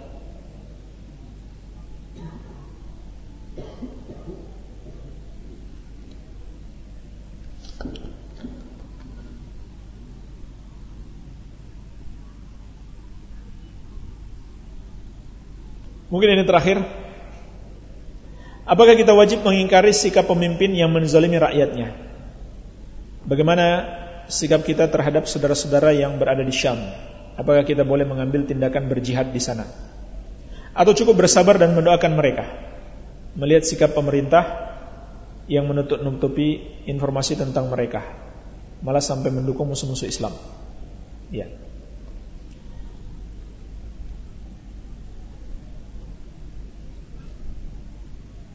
Mungkin ini terakhir Apakah kita wajib mengingkari sikap pemimpin yang menzalimi rakyatnya? Bagaimana sikap kita terhadap saudara-saudara yang berada di Syam? Apakah kita boleh mengambil tindakan berjihad di sana? Atau cukup bersabar dan mendoakan mereka? Melihat sikap pemerintah yang menutup-nutupi informasi tentang mereka, malah sampai mendukung musuh-musuh Islam. Ya.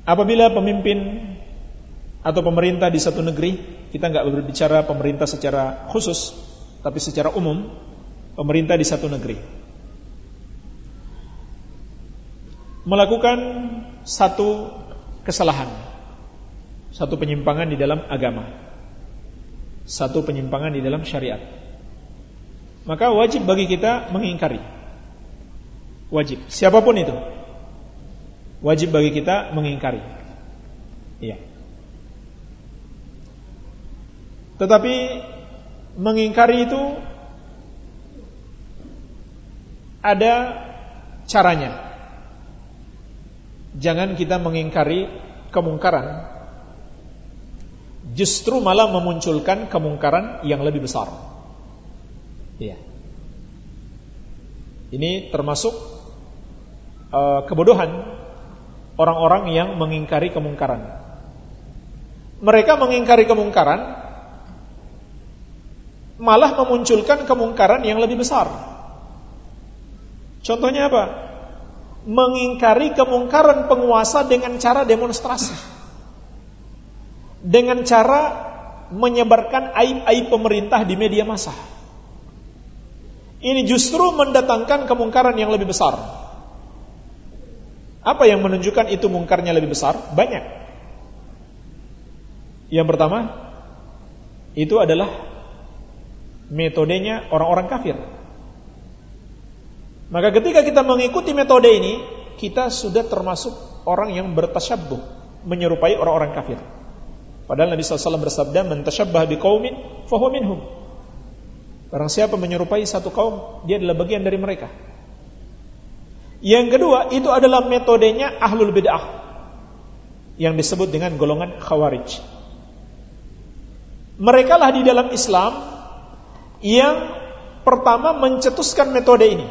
Apabila pemimpin atau pemerintah di satu negeri, kita nggak berbicara pemerintah secara khusus, tapi secara umum, pemerintah di satu negeri. Melakukan satu kesalahan, satu penyimpangan di dalam agama, satu penyimpangan di dalam syariat. Maka wajib bagi kita mengingkari. Wajib, siapa pun itu. Wajib bagi kita mengingkari. Iya. Tetapi mengingkari itu ada caranya. Jangan kita mengingkari kemungkaran justru malah memunculkan kemungkaran yang lebih besar. Iya. Ini termasuk uh, kebodohan orang-orang yang mengingkari kemungkaran. Mereka mengingkari kemungkaran malah memunculkan kemungkaran yang lebih besar. Contohnya apa? Mengingkari kemungkaran penguasa dengan cara demonstrasi. Dengan cara menyebarkan aib-aib pemerintah di media massa. Ini justru mendatangkan kemungkaran yang lebih besar. Apa yang menunjukkan itu mungkarnya lebih besar? Banyak. Yang pertama, itu adalah metodenya orang-orang kafir. Maka ketika kita mengikuti metode ini, kita sudah termasuk orang yang bertasyabbuh, menyerupai orang-orang kafir. Padahal Nabi SAW bersabda, "Man tasyabbah biqaumin fahuwa minhum." Barang siapa menyerupai satu kaum, dia adalah bagian dari mereka. Yang kedua, itu adalah metodenya ahlul bid'ah yang disebut dengan golongan khawarij. Mereka lah di dalam Islam yang pertama mencetuskan metode ini.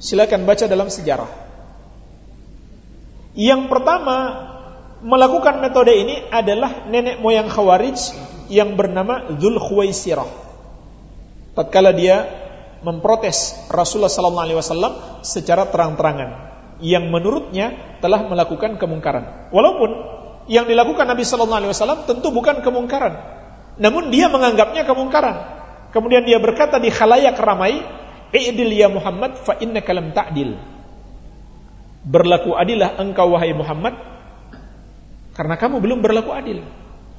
Silakan baca dalam sejarah. Yang pertama melakukan metode ini adalah nenek moyang Khawarij yang bernama Dzul Khuwaisirah. Tatkala dia memprotes Rasulullah sallallahu alaihi wasallam secara terang-terangan yang menurutnya telah melakukan kemungkaran. Walaupun yang dilakukan Nabi sallallahu alaihi wasallam tentu bukan kemungkaran, namun dia menganggapnya kemungkaran. Kemudian dia berkata di khalayak ramai, "I'dil ya Muhammad fa innaka lam ta'dil." Berlaku adilah engkau wahai Muhammad karena kamu belum berlaku adil.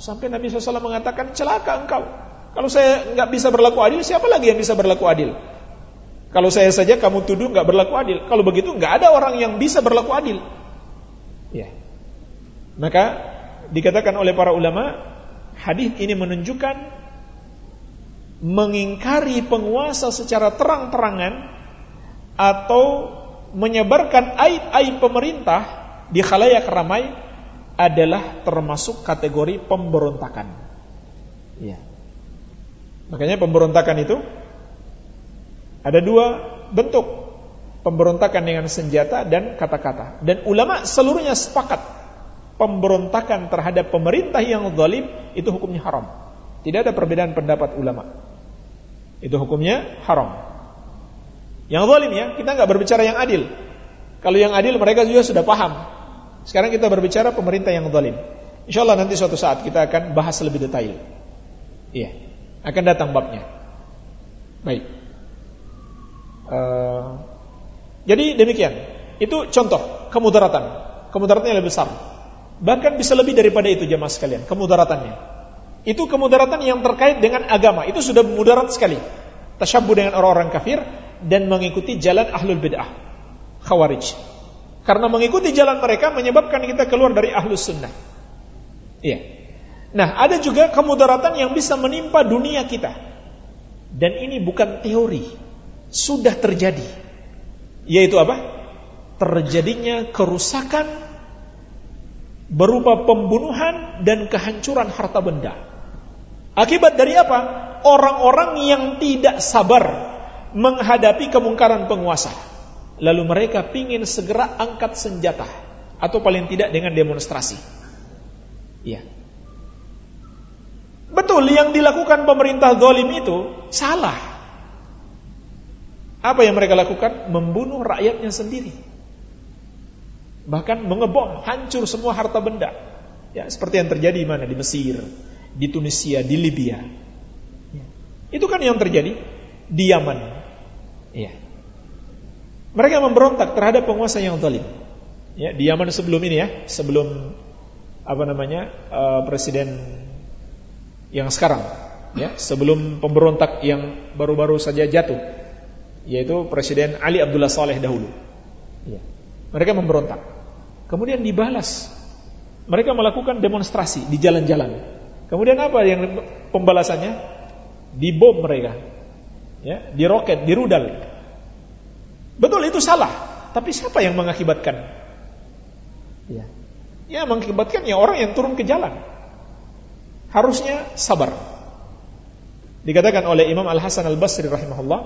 Sampai Nabi SAW mengatakan, "Celaka engkau. Kalau saya nggak bisa berlaku adil, siapa lagi yang bisa berlaku adil?" Kalau saya saja kamu tuduh nggak berlaku adil. Kalau begitu nggak ada orang yang bisa berlaku adil. Ya. Maka dikatakan oleh para ulama, hadis ini menunjukkan mengingkari penguasa secara terang-terangan atau menyebarkan aib-aib pemerintah di khalayak ramai adalah termasuk kategori pemberontakan. Ya. Makanya pemberontakan itu ada dua bentuk. Pemberontakan dengan senjata dan kata-kata. Dan ulama seluruhnya sepakat pemberontakan terhadap pemerintah yang zalim itu hukumnya haram. Tidak ada perbedaan pendapat ulama. Itu hukumnya haram. Yang zalim ya, kita nggak berbicara yang adil. Kalau yang adil mereka juga sudah paham. Sekarang kita berbicara pemerintah yang zalim. Insya Allah nanti suatu saat kita akan bahas lebih detail. Iya, akan datang babnya. Baik. Uh, jadi demikian. Itu contoh kemudaratan. Kemudaratannya lebih besar. Bahkan bisa lebih daripada itu jemaah sekalian. Kemudaratannya. Itu kemudaratan yang terkait dengan agama. Itu sudah mudarat sekali. Tasyabuh dengan orang-orang kafir dan mengikuti jalan ahlul bid'ah. Khawarij. Karena mengikuti jalan mereka menyebabkan kita keluar dari ahlus sunnah. Iya. Nah, ada juga kemudaratan yang bisa menimpa dunia kita. Dan ini bukan teori. Sudah terjadi. Yaitu apa? Terjadinya kerusakan berupa pembunuhan dan kehancuran harta benda. Akibat dari apa? Orang-orang yang tidak sabar menghadapi kemungkaran penguasa. Lalu mereka ingin segera angkat senjata atau paling tidak dengan demonstrasi. Ya. Betul yang dilakukan pemerintah zalim itu salah. Apa yang mereka lakukan? Membunuh rakyatnya sendiri. Bahkan mengebom, hancur semua harta benda. Ya, seperti yang terjadi di mana? Di Mesir, di Tunisia, di Libya. Ya. Itu kan yang terjadi di Yaman. Ya. Mereka memberontak terhadap penguasa yang zalim. Ya, di Yaman sebelum ini ya, sebelum apa namanya? Uh, presiden yang sekarang, ya, sebelum pemberontak yang baru-baru saja jatuh, yaitu Presiden Ali Abdullah Saleh dahulu. Ya. Mereka memberontak. Kemudian dibalas mereka melakukan demonstrasi di jalan-jalan. Kemudian apa yang pembalasannya? Dibom mereka. Ya, di roket, di rudal. Betul itu salah, tapi siapa yang mengakibatkan? Ya. Ya mengakibatkan ya orang yang turun ke jalan. Harusnya sabar. Dikatakan oleh Imam Al-Hasan Al-Basri rahimahullah,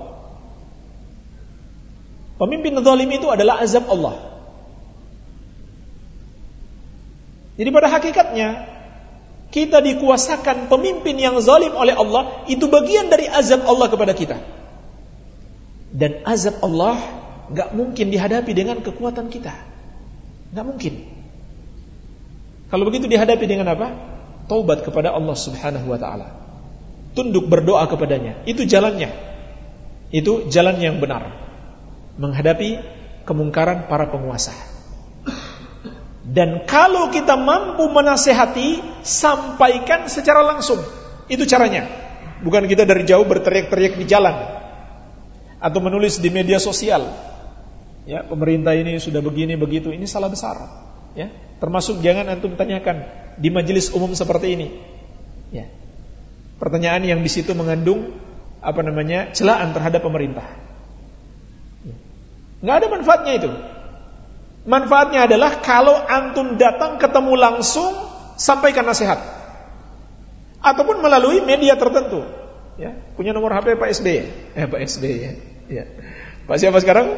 pemimpin zalim itu adalah azab Allah. Jadi pada hakikatnya kita dikuasakan pemimpin yang zalim oleh Allah itu bagian dari azab Allah kepada kita. Dan azab Allah nggak mungkin dihadapi dengan kekuatan kita. nggak mungkin. Kalau begitu dihadapi dengan apa? Taubat kepada Allah Subhanahu wa taala. Tunduk berdoa kepadanya. Itu jalannya. Itu jalan yang benar. Menghadapi kemungkaran para penguasa. Dan kalau kita mampu menasehati, sampaikan secara langsung. Itu caranya. Bukan kita dari jauh berteriak-teriak di jalan atau menulis di media sosial. Ya, pemerintah ini sudah begini begitu, ini salah besar. Ya, termasuk jangan antum tanyakan di majelis umum seperti ini. Ya. Pertanyaan yang di situ mengandung apa namanya? celaan terhadap pemerintah. Ya. Nggak ada manfaatnya itu. Manfaatnya adalah kalau antum datang ketemu langsung sampaikan nasihat. Ataupun melalui media tertentu. Ya, punya nomor HP Pak SBY. Eh Pak SBY ya. ya. Pak siapa sekarang?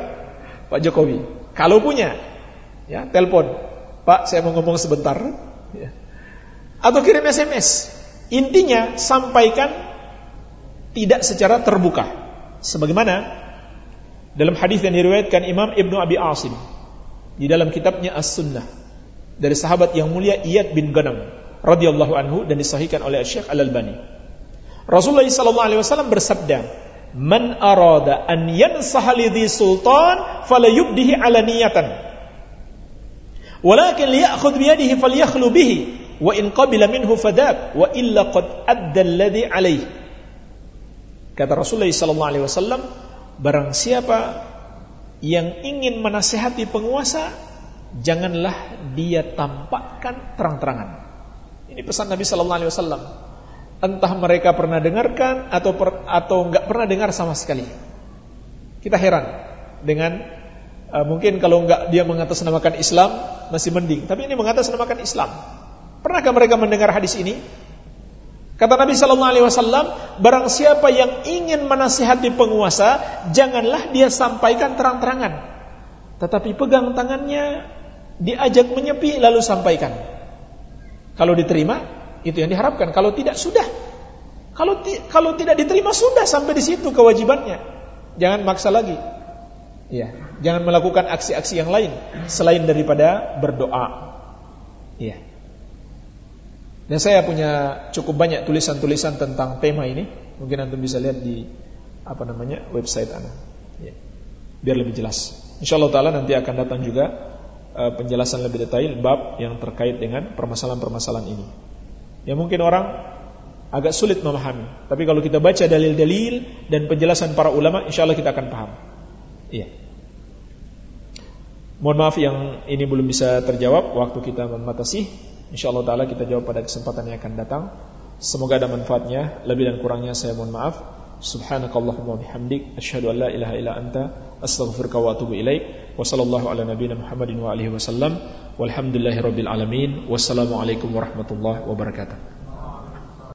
Pak Jokowi. Kalau punya, ya, telepon. Pak, saya mau ngomong sebentar. Ya. Atau kirim SMS. Intinya sampaikan tidak secara terbuka. Sebagaimana dalam hadis yang diriwayatkan Imam Ibnu Abi Asim di dalam kitabnya As-Sunnah dari sahabat yang mulia Iyad bin Ganam radhiyallahu anhu dan disahihkan oleh Syekh Al-Albani. Rasulullah sallallahu alaihi wasallam bersabda, "Man arada an yansaha lidhi sultan falyubdihi alaniyatan. Yadihi falyakhlu bihi wa in qabila minhu fadak wa illa qad adda alladhi alayhi." Kata Rasulullah sallallahu alaihi wasallam, barang siapa yang ingin menasehati penguasa janganlah dia tampakkan terang-terangan. Ini pesan Nabi sallallahu alaihi wasallam. Entah mereka pernah dengarkan atau per, atau enggak pernah dengar sama sekali. Kita heran dengan uh, mungkin kalau enggak dia mengatasnamakan Islam masih mending, tapi ini mengatasnamakan Islam. Pernahkah mereka mendengar hadis ini? Kata Nabi Sallallahu Alaihi Wasallam, barang siapa yang ingin menasihati penguasa, janganlah dia sampaikan terang-terangan, tetapi pegang tangannya, diajak menyepi lalu sampaikan. Kalau diterima, itu yang diharapkan. Kalau tidak sudah. Kalau kalau tidak diterima sudah sampai di situ kewajibannya. Jangan maksa lagi. Ya, jangan melakukan aksi-aksi yang lain selain daripada berdoa. Ya. Dan saya punya cukup banyak tulisan-tulisan tentang tema ini. Mungkin antum bisa lihat di apa namanya website ana. Ya. Biar lebih jelas. Insyaallah taala nanti akan datang juga uh, penjelasan lebih detail bab yang terkait dengan permasalahan-permasalahan ini. Ya mungkin orang agak sulit memahami, tapi kalau kita baca dalil-dalil dan penjelasan para ulama, insyaallah kita akan paham. Iya. Mohon maaf yang ini belum bisa terjawab waktu kita membatasi. InsyaAllah ta'ala kita jawab pada kesempatan yang akan datang. Semoga ada manfaatnya. Lebih dan kurangnya saya mohon maaf. Subhanakallahumma bihamdik Asyhadu an la ilaha illa anta Astaghfirka wa atubu ilaik. Wa sallallahu ala nabina Muhammadin wa alihi wasallam Walhamdulillahi rabbil alamin. Wassalamualaikum warahmatullahi wabarakatuh